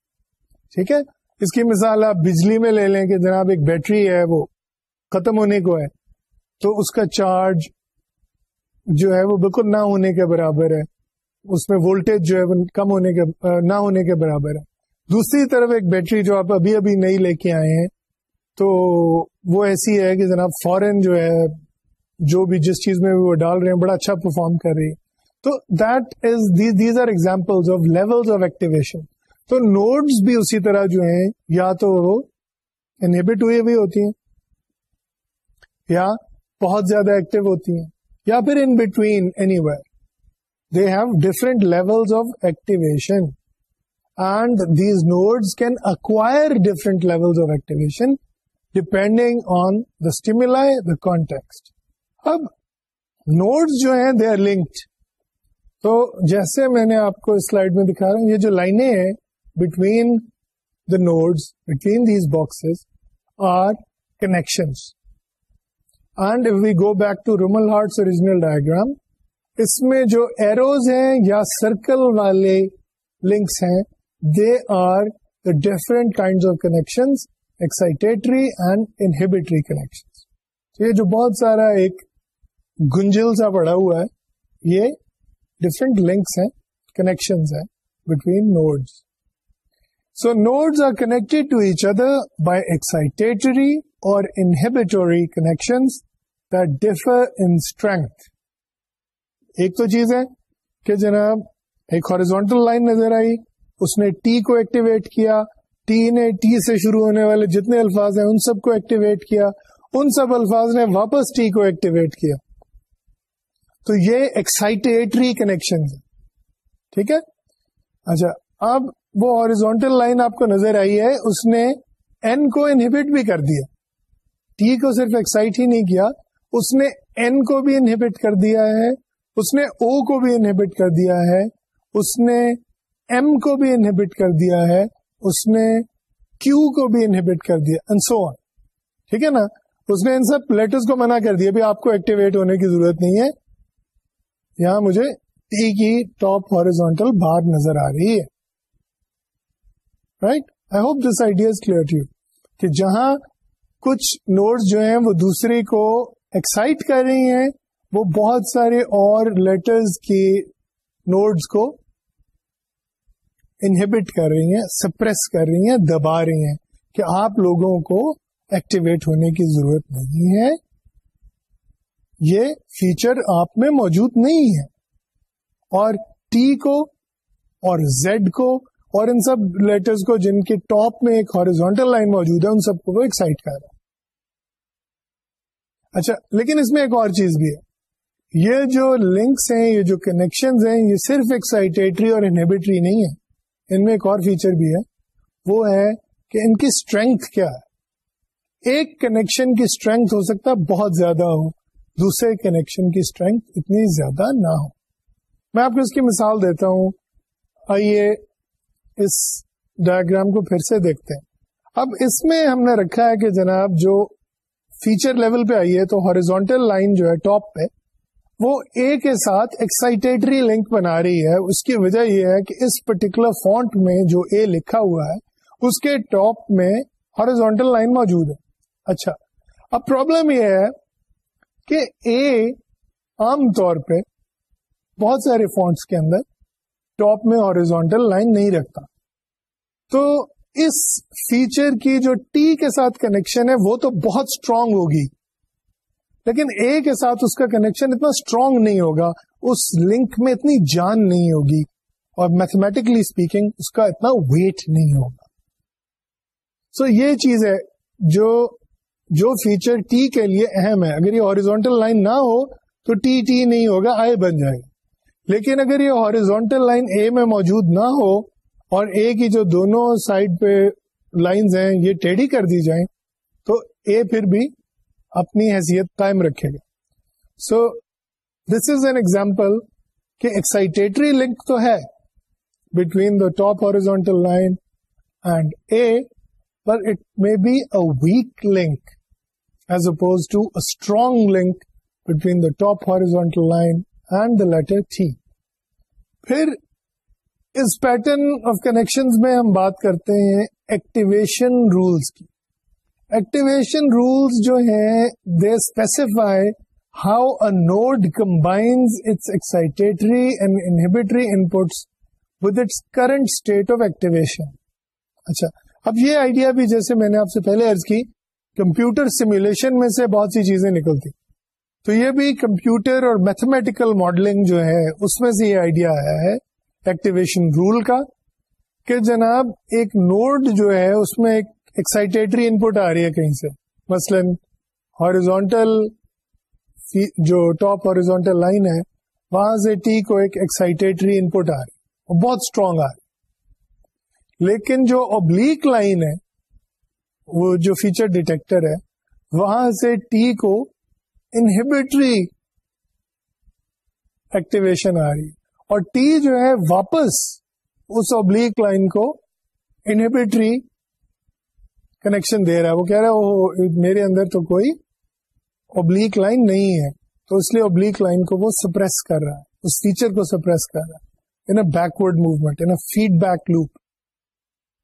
ٹھیک ہے اس کی مثال آپ بجلی میں لے لیں کہ جناب ایک بیٹری ہے وہ ختم ہونے کو ہے تو اس کا چارج جو ہے وہ بالکل نہ ہونے کے برابر ہے اس میں وولٹیج جو ہے وہ کم ہونے کے نہ ہونے کے برابر ہے دوسری طرف ایک بیٹری جو آپ ابھی ابھی نہیں لے کے آئے ہیں تو وہ ایسی ہے کہ جناب فورن جو ہے جو بھی جس چیز میں وہ ڈال رہے ہیں بڑا اچھا پرفارم کر رہی ہے تو that is these are example of level of activation تو نوڈس بھی اسی طرح جو ہیں یا تو وہ انہیبٹ ہوئی ہوئی ہوتی ہیں یا بہت زیادہ ایکٹیو ہوتی ہیں یا پھر in between anywhere they have different level of activation and these nodes can acquire different level of activation depending on the stimuli the context اب نوڈس جو ہیں دے آر لنکڈ تو جیسے میں نے آپ کو اس سلائڈ میں دکھا رہا ہوں یہ جو لائنیں ہیں between the nodes between these boxes are connection original diagram اس میں جو ایروز ہیں یا سرکل والے لنکس ہیں they are the different kind of excitatory and inhibitory connection یہ جو بہت سارا ایک گنجل سا پڑا ہوا ہے یہ between node so nodes are each other by excitatory اور جناب ایک ہارزونٹل لائن نظر آئی اس نے ٹی کو ایکٹیویٹ کیا جتنے الفاظ ہیں ان سب کو ایکٹیویٹ کیا ان سب الفاظ نے واپس ٹی کو ایکٹیویٹ کیا تو یہ ایکسائٹیٹری کنیکشن ٹھیک ہے اچھا اب وہ لائن آپ کو نظر آئی ہے اس نے این کو انہیبٹ بھی کر دیا ٹی کو صرف ایکسائٹ ہی نہیں کیا اس نے این کو بھی انہیبٹ کر دیا ہے اس نے او کو بھی انہیبٹ کر دیا ہے اس نے ایم کو بھی انہیبٹ کر دیا ہے اس نے کیو کو بھی انہیبٹ کر دیا انسو ٹھیک ہے نا اس نے ان سب لیٹرز کو منع کر دیا بھی آپ کو ایکٹیویٹ ہونے کی ضرورت نہیں ہے یہاں مجھے ایک ہی ٹاپ ہارزونٹل بھاگ نظر آ رہی ہے right I hope this idea clear too کہ جہاں کچھ نوٹس جو ہیں وہ دوسرے کو ایکسائٹ کر رہی ہیں وہ بہت سارے اور لیٹرز کی نوٹس کو انہیبٹ کر رہی ہیں سپریس کر رہی ہیں دبا رہی ہیں کہ آپ لوگوں کو ایکٹیویٹ ہونے کی ضرورت نہیں ہے یہ فیچر آپ میں موجود نہیں ہے اور ٹی کو اور زیڈ کو اور ان سب لیٹرز کو جن کے ٹاپ میں ایک ہارزونٹل لائن موجود ہے ان سب کو وہ ایکسائٹ کر رہا ہے اچھا لیکن اس میں ایک اور چیز بھی ہے یہ جو لنکس ہیں یہ جو کنیکشن ہیں یہ صرف ایکسائٹیٹری اور انہیبیٹری نہیں ہے ان میں ایک اور فیچر بھی ہے وہ ہے کہ ان کی اسٹرینگ کیا ہے ایک کنیکشن کی اسٹرینگ ہو سکتا ہے بہت زیادہ ہو دوسرے کنیکشن کی اسٹرینتھ اتنی زیادہ نہ ہو میں آپ کو اس کی مثال دیتا ہوں آئیے اس ڈائگرام کو پھر سے دیکھتے ہیں اب اس میں ہم نے رکھا ہے کہ جناب جو فیچر لیول پہ آئیے تو ہاریزونٹل لائن جو ہے ٹاپ پہ وہ اے کے ساتھ ایکسائٹیٹری لنک بنا رہی ہے اس کی وجہ یہ ہے کہ اس پرٹیکولر فونٹ میں جو اے لکھا ہوا ہے اس کے ٹاپ میں ہارزونٹل لائن موجود ہے اچھا اب پرابلم یہ ہے کہ اے عام طور پہ بہت سارے فونٹس کے اندر ٹاپ میں اور لائن نہیں رکھتا تو اس فیچر کی جو ٹی کے ساتھ کنیکشن ہے وہ تو بہت اسٹرانگ ہوگی لیکن اے کے ساتھ اس کا کنیکشن اتنا اسٹرانگ نہیں ہوگا اس لنک میں اتنی جان نہیں ہوگی اور میتھمیٹکلی اسپیکنگ اس کا اتنا ویٹ نہیں ہوگا سو so یہ چیز ہے جو جو فیچر ٹی کے لیے اہم ہے اگر یہ ہارزونٹل لائن نہ ہو تو ٹی ٹی نہیں ہوگا آئے بن جائے گا لیکن اگر یہ ہارزونٹل لائن اے میں موجود نہ ہو اور اے کی جو دونوں سائڈ پہ لائن ہیں یہ ٹیڑھی کر دی جائیں تو اے پھر بھی اپنی حیثیت قائم رکھے گا so this is an example کہ ایکسائٹیٹری لنک تو ہے between the top horizontal line and a it میں B a weak link is opposed to strong link between the top horizontal line and the letter us pattern of connection میں ہم بات کرتے ہیں ایکٹیویشن رولس کی ایکٹیویشن رولس جو ہے they specify how a node combine its excitatory and inhibitory inputs with its current state of activation اچھا اب یہ آئیڈیا بھی جیسے میں نے آپ سے پہلے کی کمپیوٹر سیمولیشن میں سے بہت سی چیزیں نکلتی تو یہ بھی کمپیوٹر اور میتھمیٹیکل ماڈلنگ جو ہے اس میں سے یہ آئیڈیا آیا ہے ایکٹیویشن رول کا کہ جناب ایک نوڈ جو ہے اس میں ایک ایکسائٹیٹری انپٹ آ رہی ہے کہیں سے مثلا ہاریزونٹل جو ٹاپ ہاریزونٹل لائن ہے وہاں سے ٹی کو ایک ایکسائٹیٹری انپٹ آ رہی ہے بہت اسٹرانگ آ رہی لیکن جو اوبلیک لائن ہے وہ جو فیچر ڈیٹیکٹر ہے وہاں سے ٹی کو انہیبٹری ایکٹیویشن آ رہی اور ٹی جو ہے واپس اس اوبلیک لائن کو انہیبٹری کنیکشن دے رہا ہے وہ کہہ رہا ہے میرے اندر تو کوئی اوبلیک لائن نہیں ہے تو اس لیے ابلیک لائن کو وہ سپریس کر رہا ہے اس فیچر کو سپریس کر رہا ہے in backward movement in a feedback loop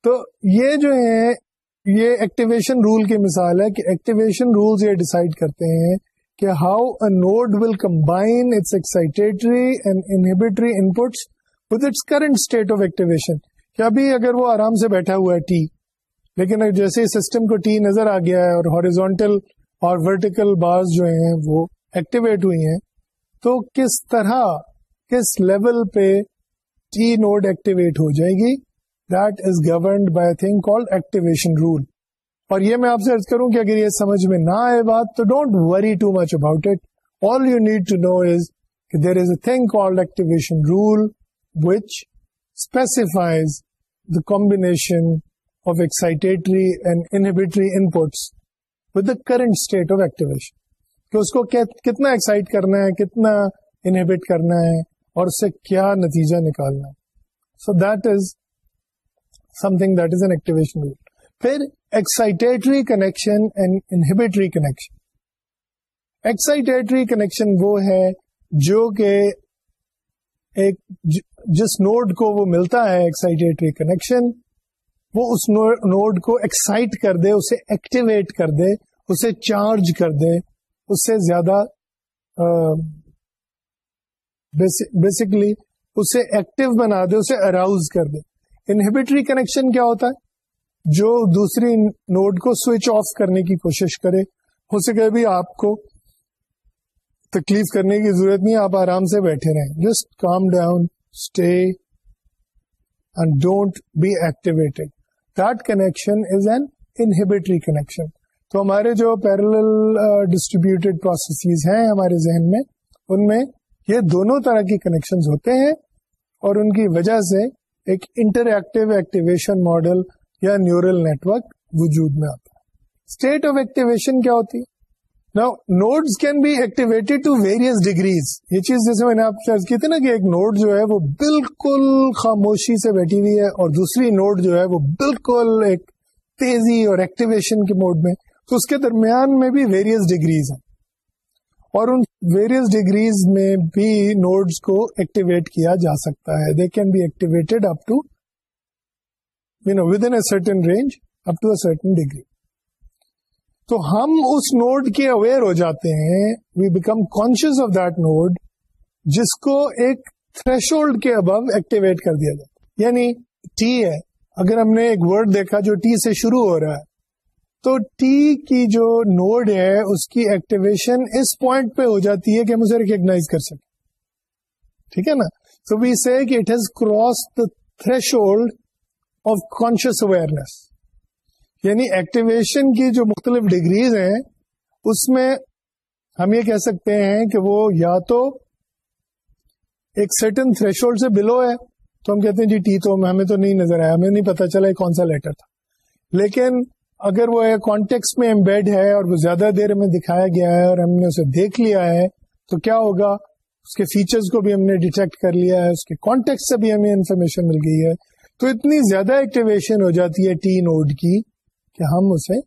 تو یہ جو ہے یہ ایکٹیویشن رول کی مثال ہے کہ ایکٹیویشن رولز یہ ڈیسائیڈ کرتے ہیں کہ how a node will combine its excitatory and inhibitory inputs with its current state of activation کہ ابھی اگر وہ آرام سے بیٹھا ہوا ہے ٹی لیکن جیسے سسٹم کو ٹی نظر آ گیا ہے اور ہاریزونٹل اور ورٹیکل بارز جو ہیں وہ ایکٹیویٹ ہوئی ہیں تو کس طرح کس لیول پہ ٹی نوڈ ایکٹیویٹ ہو جائے گی that is governed by thing call activation rule اور یہ میں آپ سے ارض کروں کہ اگر یہ سمجھ میں نہ آئے بات تو don't worry too much about it all you need to know is there is a thing call activation rule which specifies the combination of excitatory and inhibitory inputs with the current state of activation کہ اس کو کتنا ایکسائٹ کرنا ہے کتنا انہیبٹ کرنا ہے اور اس سے کیا نتیجہ نکالنا ہے سو دیٹ از کنیکشن وہ ہے جو کہ ایک جس نوڈ کو وہ ملتا ہے ایکسائٹیٹری کنیکشن وہ اس نوڈ کو ایکسائٹ کر دے اسے ایکٹیویٹ کر دے اسے چارج کر دے اس سے زیادہ بیسکلی اسے ایکٹیو بنا دے اسے اراؤز کر دے انہیبیٹری کنیکشن کیا ہوتا ہے جو دوسری نوڈ کو سوئچ آف کرنے کی کوشش کرے ہو سکے بھی آپ کو تکلیف کرنے کی ضرورت نہیں آپ آرام سے بیٹھے رہیں just calm down stay and don't be that connection is an inhibitory connection تو ہمارے جو پیرل ڈسٹریبیوٹیڈ پروسیسز ہیں ہمارے ذہن میں ان میں یہ دونوں طرح کی کنیکشن ہوتے ہیں اور ان کی وجہ سے انٹر ایکٹیو ایکٹیویشن ماڈل یا نیورل نیٹورک وجود میں آتا ہے اسٹیٹ آف ایکٹیویشن کیا ہوتی ہے میں نے آپ چارج کی تھی نا کہ ایک نوڈ جو ہے وہ بالکل خاموشی سے بیٹھی ہوئی ہے اور دوسری نوڈ جو ہے وہ بالکل ایک تیزی اور ایکٹیویشن کے موڈ میں تو اس کے درمیان میں بھی ویریس ڈگریز ہیں اور ان ویریس ڈگریز میں بھی نوڈس کو ایکٹیویٹ کیا جا سکتا ہے they can be up to you know with a certain range up to a certain degree تو ہم اس نوڈ کے اویئر ہو جاتے ہیں we become conscious of that node جس کو ایک ہولڈ کے ابو ایکٹیویٹ کر دیا جاتا یعنی ٹی ہے اگر ہم نے ایک ورڈ دیکھا جو ٹی سے شروع ہو رہا ہے تو ٹی کی جو نوڈ ہے اس کی ایکٹیویشن اس پوائنٹ پہ ہو جاتی ہے کہ ہم اسے ریکگناز کر سکیں ٹھیک ہے نا تو ایکٹیویشن یعنی کی جو مختلف ڈگریز ہیں اس میں ہم یہ کہہ سکتے ہیں کہ وہ یا تو ایک سرٹن تھریش ہولڈ سے بلو ہے تو ہم کہتے ہیں جی ٹی تو ہمیں تو نہیں نظر آیا ہمیں نہیں پتا چلا کون سا لیٹر تھا لیکن اگر وہ ایک کانٹیکس میں امبیڈ ہے اور وہ زیادہ دیر میں دکھایا گیا ہے اور ہم نے اسے دیکھ لیا ہے تو کیا ہوگا اس کے فیچرز کو بھی ہم نے ڈیٹیکٹ کر لیا ہے اس کے کانٹیکس سے بھی ہمیں انفارمیشن مل گئی ہے تو اتنی زیادہ ایکٹیویشن ہو جاتی ہے ٹی نوڈ کی کہ ہم اسے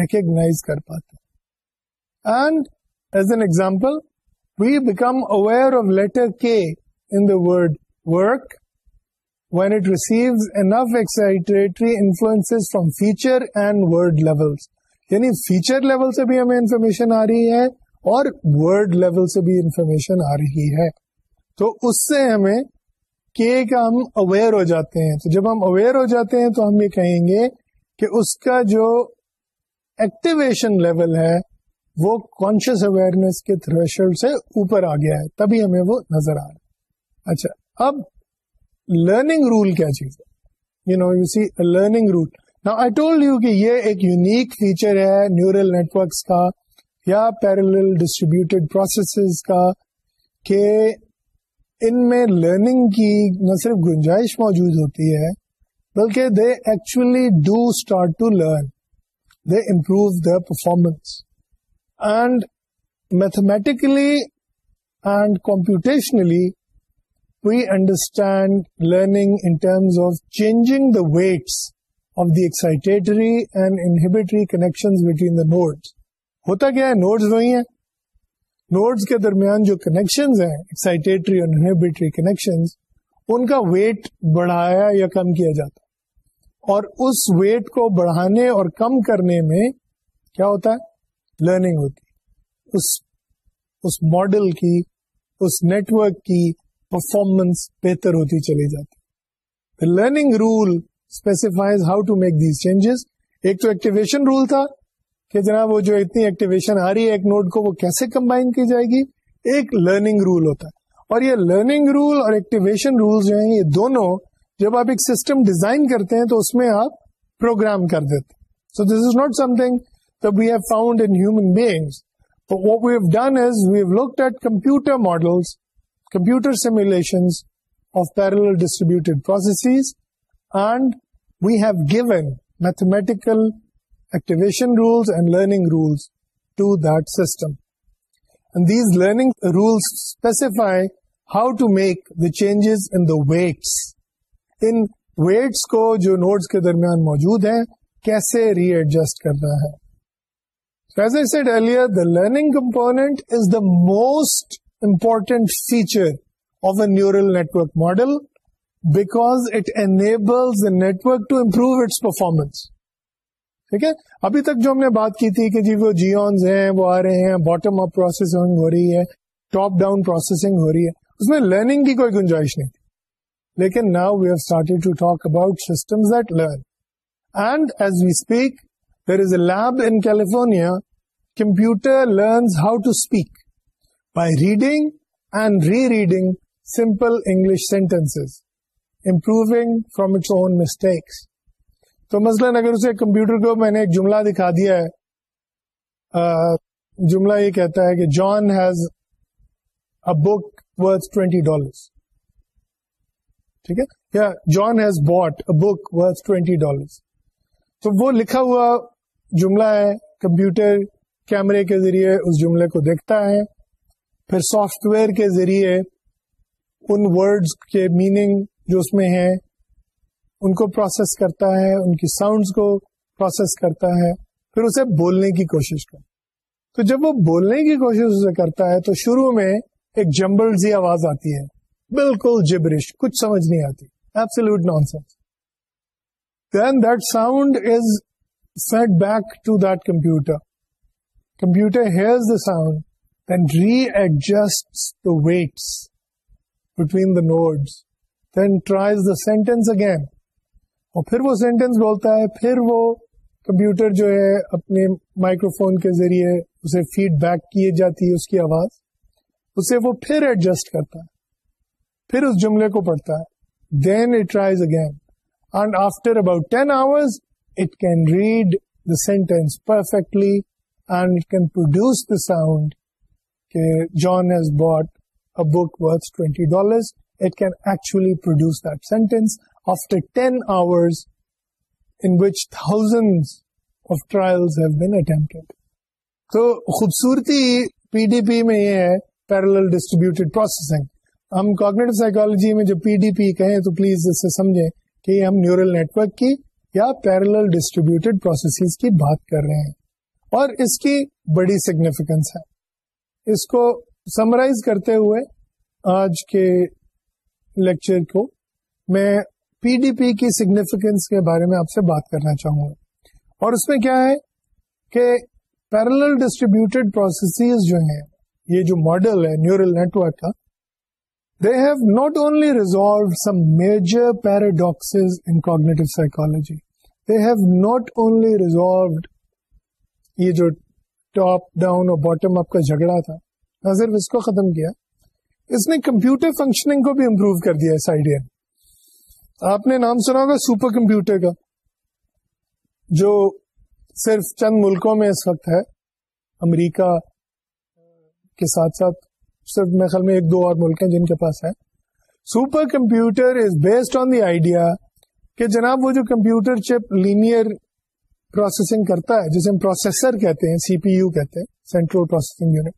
ریکگنائز کر پاتے and as an example we become aware of letter K in the word work when it receives an excitatory influence from future یعنی فیچر لیول سے بھی ہمیں انفارمیشن آ رہی ہے اور ورڈ لیول سے بھی انفارمیشن آ رہی ہے تو اس سے ہمیں کے کا ہم اویئر ہو جاتے ہیں تو جب ہم اویئر ہو جاتے ہیں تو ہم یہ کہیں گے کہ اس کا جو ایکٹیویشن لیول ہے وہ کانشیس اویئرنیس کے تھروشل سے اوپر آ گیا ہے تبھی ہمیں وہ نظر آ رہا ہے اچھا اب لرننگ رول کیا چیز ہے you know you see learning rule نا آئی ٹولڈ یو کہ یہ ایک یونیک فیچر ہے نیورل نیٹورکس کا یا پیرل ڈسٹریبیوٹیڈ پروسیس کا کہ ان میں لرننگ کی نہ صرف گنجائش موجود ہوتی ہے بلکہ they actually do start to learn they improve the performance and mathematically and computationally we understand learning of changing the weights of inhibitory connections and inhibitory connection ہوتا کیا ہے نوڈز وہی ہیں نوڈز کے درمیان جو کنیکشنز ہیں انہیبیٹری کنیکشنز ان کا ویٹ بڑھایا یا کم کیا جاتا اور اس ویٹ کو بڑھانے اور کم کرنے میں کیا ہوتا ہے لرننگ ہوتی اس ماڈل کی اس نیٹورک کی پرفارمنس بہتر ہوتی چلی جاتی learning rule specifies how to make these changes ایک تو ایکٹیویشن رول تھا کہ جناب وہ جو اتنی ایکٹیویشن آ رہی ہے ایک نوٹ کو وہ کیسے کمبائن کی جائے گی ایک لرننگ رول ہوتا ہے اور یہ لرننگ رول اور ایکٹیویشن رول جو ہیں یہ دونوں جب آپ ایک سسٹم ڈیزائن کرتے ہیں تو اس میں آپ پروگرام کر دیتے so this is not something we have found in human beings we've done is look at computer models some of parallel distributed process and we've given rolling rolling rules how to make the changes in جو نوٹس کے درمیان موجود ہیں کیسے ری ایڈجسٹ کرنا ہے learning component is the most important feature of a neural network model because it enables network to improve its performance ٹھیک ہے ابھی تک جو ہم نے بات کی تھی کہ جی وہ جیونز ہیں وہ آ رہے ہیں باٹم اپ پروسیسنگ ہو رہی ہے ٹاپ ڈاؤن پروسیسنگ ہو رہی ہے اس میں لرننگ کی کوئی گنجائش نہیں تھی لیکن now we have started to talk about system that learn and as we speak there is a lab in California computer learns how to speak by reading and rereading simple English sentence improving from its own mistakes تو مثلاً اگر اسے کمپیوٹر کو میں نے ایک جملہ دکھا دیا ہے جملہ یہ کہتا ہے کہ John has a book worth twenty dollars ٹھیک ہے یا John has bought a book worth twenty dollars تو وہ لکھا ہوا جملہ ہے کمپیوٹر کیمرے کے ذریعے اس جملے کو دیکھتا ہے پھر سافٹ ویئر کے ذریعے ان ورڈز کے میننگ جو اس میں ہیں ان کو پروسیس کرتا ہے ان کی ساؤنڈز کو پروسیس کرتا ہے پھر اسے بولنے کی کوشش کرتا تو جب وہ بولنے کی کوشش اسے کرتا ہے تو شروع میں ایک جمبل سی آواز آتی ہے بالکل جبرش کچھ سمجھ نہیں آتی absolute nonsense then that sound is set back to that computer computer here weights between the nodes then tries the sentence again اور پھر وہ سینٹینس بولتا ہے پھر وہ کمپیوٹر جو ہے اپنے مائکروفون کے ذریعے اسے فیڈ بیک کیے جاتی ہے اس کی آواز اسے وہ پھر ایڈجسٹ کرتا ہے پھر اس جملے کو پڑھتا ہے then it tries again and after about ten hours it can read the sentence perfectly and it can produce the sound کہ John worth twenty dollar it can actually produce after ten hour which thousand of trial تو خوبصورتی پی ڈی پی میں یہ ہے پیرل ڈسٹریبیوٹیڈ پروسیسنگ ہم کوگنیٹو سائیکالوجی میں جب پی ڈی پی کہیں تو پلیز اس سے سمجھیں کہ ہم نیورل نیٹورک کی یا پیرل ڈسٹریبیوٹیڈ پروسیس کی بات کر رہے ہیں اور اس کی بڑی سگنیفیکینس ہے اس کو سمرائز کرتے ہوئے آج کے لیکچر کو میں پی ڈی پی کی سگنیفیکینس کے بارے میں آپ سے بات کرنا چاہوں گا اور اس میں کیا ہے کہ پیرل ڈسٹریبیوٹیڈ پروسیسز جو ہیں یہ جو ماڈل ہے نیورل نیٹورک کا they have not only resolve some major paradox in only resolved یہ جو ٹاپ ڈاؤن اور باٹم اپ کا جھگڑا تھا نہ صرف اس کو ختم کیا اس نے کمپیوٹر فنکشننگ کو بھی امپروو کر دیا اس آئیڈیا نے آپ نے نام سنا ہوگا سپر کمپیوٹر کا جو صرف چند ملکوں میں اس وقت ہے امریکہ کے ساتھ ساتھ صرف میرے خیال میں ایک دو اور ملک ہیں جن کے پاس ہے supercomputer is based on the idea کہ جناب وہ جو کمپیوٹر چپ لینئر پروسیسنگ کرتا ہے جسے ہم پروسیسر کہتے ہیں سی پی یو کہتے ہیں سینٹرل پروسیسنگ یونٹ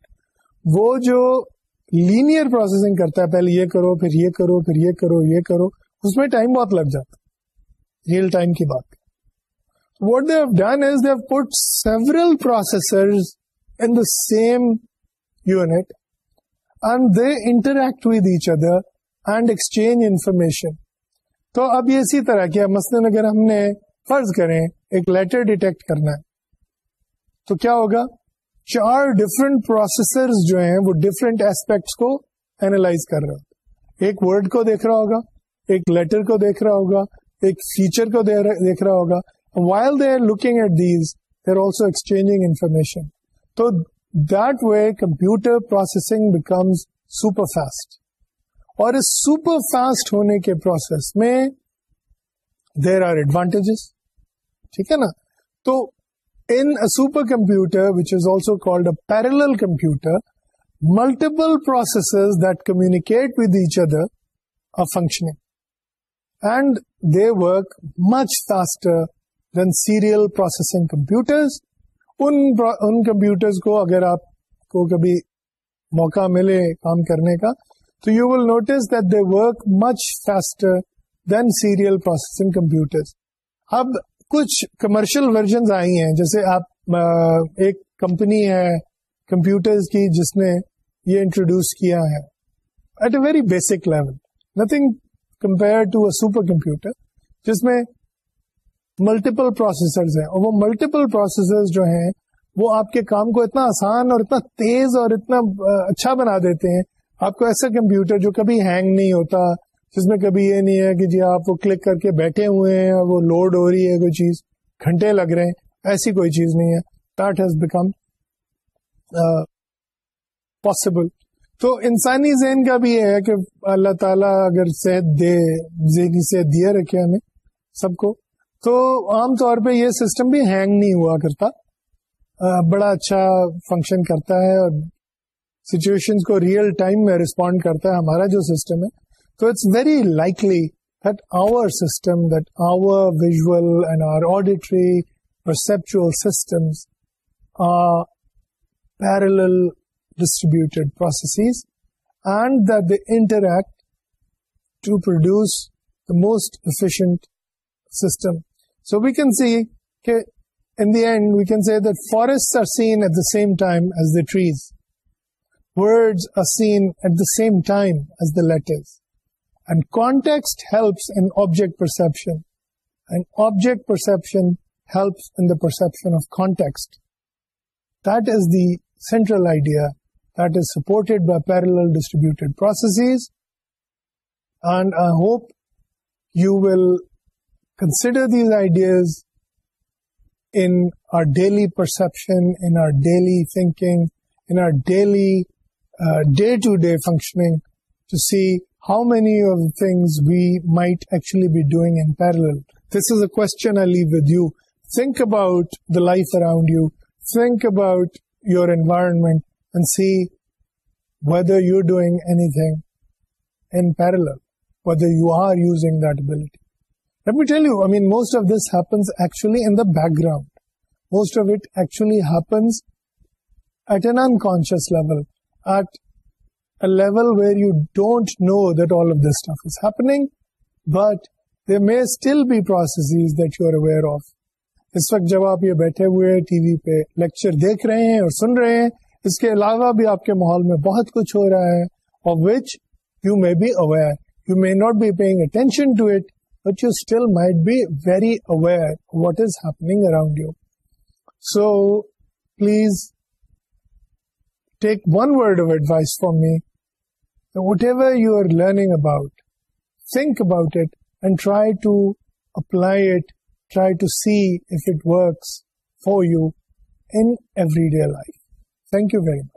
وہ جو لینئر پروسیسنگ کرتا ہے پہلے یہ کرو پھر یہ کرو پھر یہ کرو یہ کرو اس میں ٹائم بہت لگ جاتا ریئل ٹائم کی بات what they done is put several processor in the same unit and they interact with each other and exchange information تو اب یہ اسی طرح کیا مثلاً اگر ہم نے فرض کریں ایک لیٹر ڈیٹیکٹ کرنا ہے تو کیا ہوگا چار ڈفرنٹ پروسیسر جو ہیں وہ ڈفرنٹ ایسپیکٹس کو اینالائز کر رہے ہو ایک ورڈ کو دیکھ رہا ہوگا ایک لیٹر کو دیکھ رہا ہوگا ایک فیچر کو دیکھ رہا ہوگا while they are looking at these they are also exchanging information تو that way computer processing super fast اور اس سپر فاسٹ ہونے کے پروسیس میں دیر آر ایڈوانٹیجز ٹھیک ہے نا تو ان supercomputer which is also called a parallel computer multiple processes that communicate with each other are functioning and they work much faster than serial processing computers in computers کو اگر آپ کو کبھی موقع ملے کام کرنے کا تو you will notice that they work much faster than serial processing computer اب کچھ کمرشل ورژن آئی ہیں جیسے آپ ایک کمپنی ہے کمپیوٹر کی جس نے یہ انٹروڈیوس کیا ہے at a very basic level nothing compare to a supercomputer جس میں ملٹیپل پروسیسرز ہیں اور وہ ملٹیپل پروسیسر جو ہیں وہ آپ کے کام کو اتنا آسان اور اتنا تیز اور اتنا اچھا بنا دیتے ہیں آپ کو ایسا کمپیوٹر جو کبھی ہینگ نہیں ہوتا جس میں کبھی یہ نہیں ہے کہ جی آپ وہ کلک کر کے بیٹھے ہوئے ہیں اور وہ لوڈ ہو رہی ہے کوئی چیز گھنٹے لگ رہے ہیں ایسی کوئی چیز نہیں ہے دیٹ ہیز بیکم پاسبل تو انسانی ذہن کا بھی یہ ہے کہ اللہ تعالیٰ اگر صحت دے ذہنی صحت دیے رکھے ہمیں سب کو تو عام طور پہ یہ سسٹم بھی ہینگ نہیں ہوا کرتا بڑا اچھا فنکشن کرتا ہے اور سچویشن کو ریئل ٹائم میں ریسپونڈ کرتا ہے ہمارا جو سسٹم ہے So it's very likely that our system, that our visual and our auditory perceptual systems are parallel distributed processes, and that they interact to produce the most efficient system. So we can see, okay, in the end, we can say that forests are seen at the same time as the trees. Birds are seen at the same time as the letters. Central ideal these ideas are daily perception thinking functioning to see how many of this we might actually be doing a کوئی about life around you think about your environment see what are you doing anything enter you are using دبلٹی most orphans at an unconscious level where you don't know is of but but may may still be that you are aware of اس وقت جب آپ یہ بیٹھے ہوئے ٹی وی پہ لیکچر دیکھ رہے ہیں اور سن رہے ہیں اس کے علاوہ بھی آپ کے ماحول میں بہت کچھ ہو رہا ہے اور which you may be aware you may not be paying attention to it but you still might be very aware what is happening around you so please take one word of advice for me So whatever you are learning about, think about it and try to apply it, try to see if it works for you in everyday life. Thank you very much.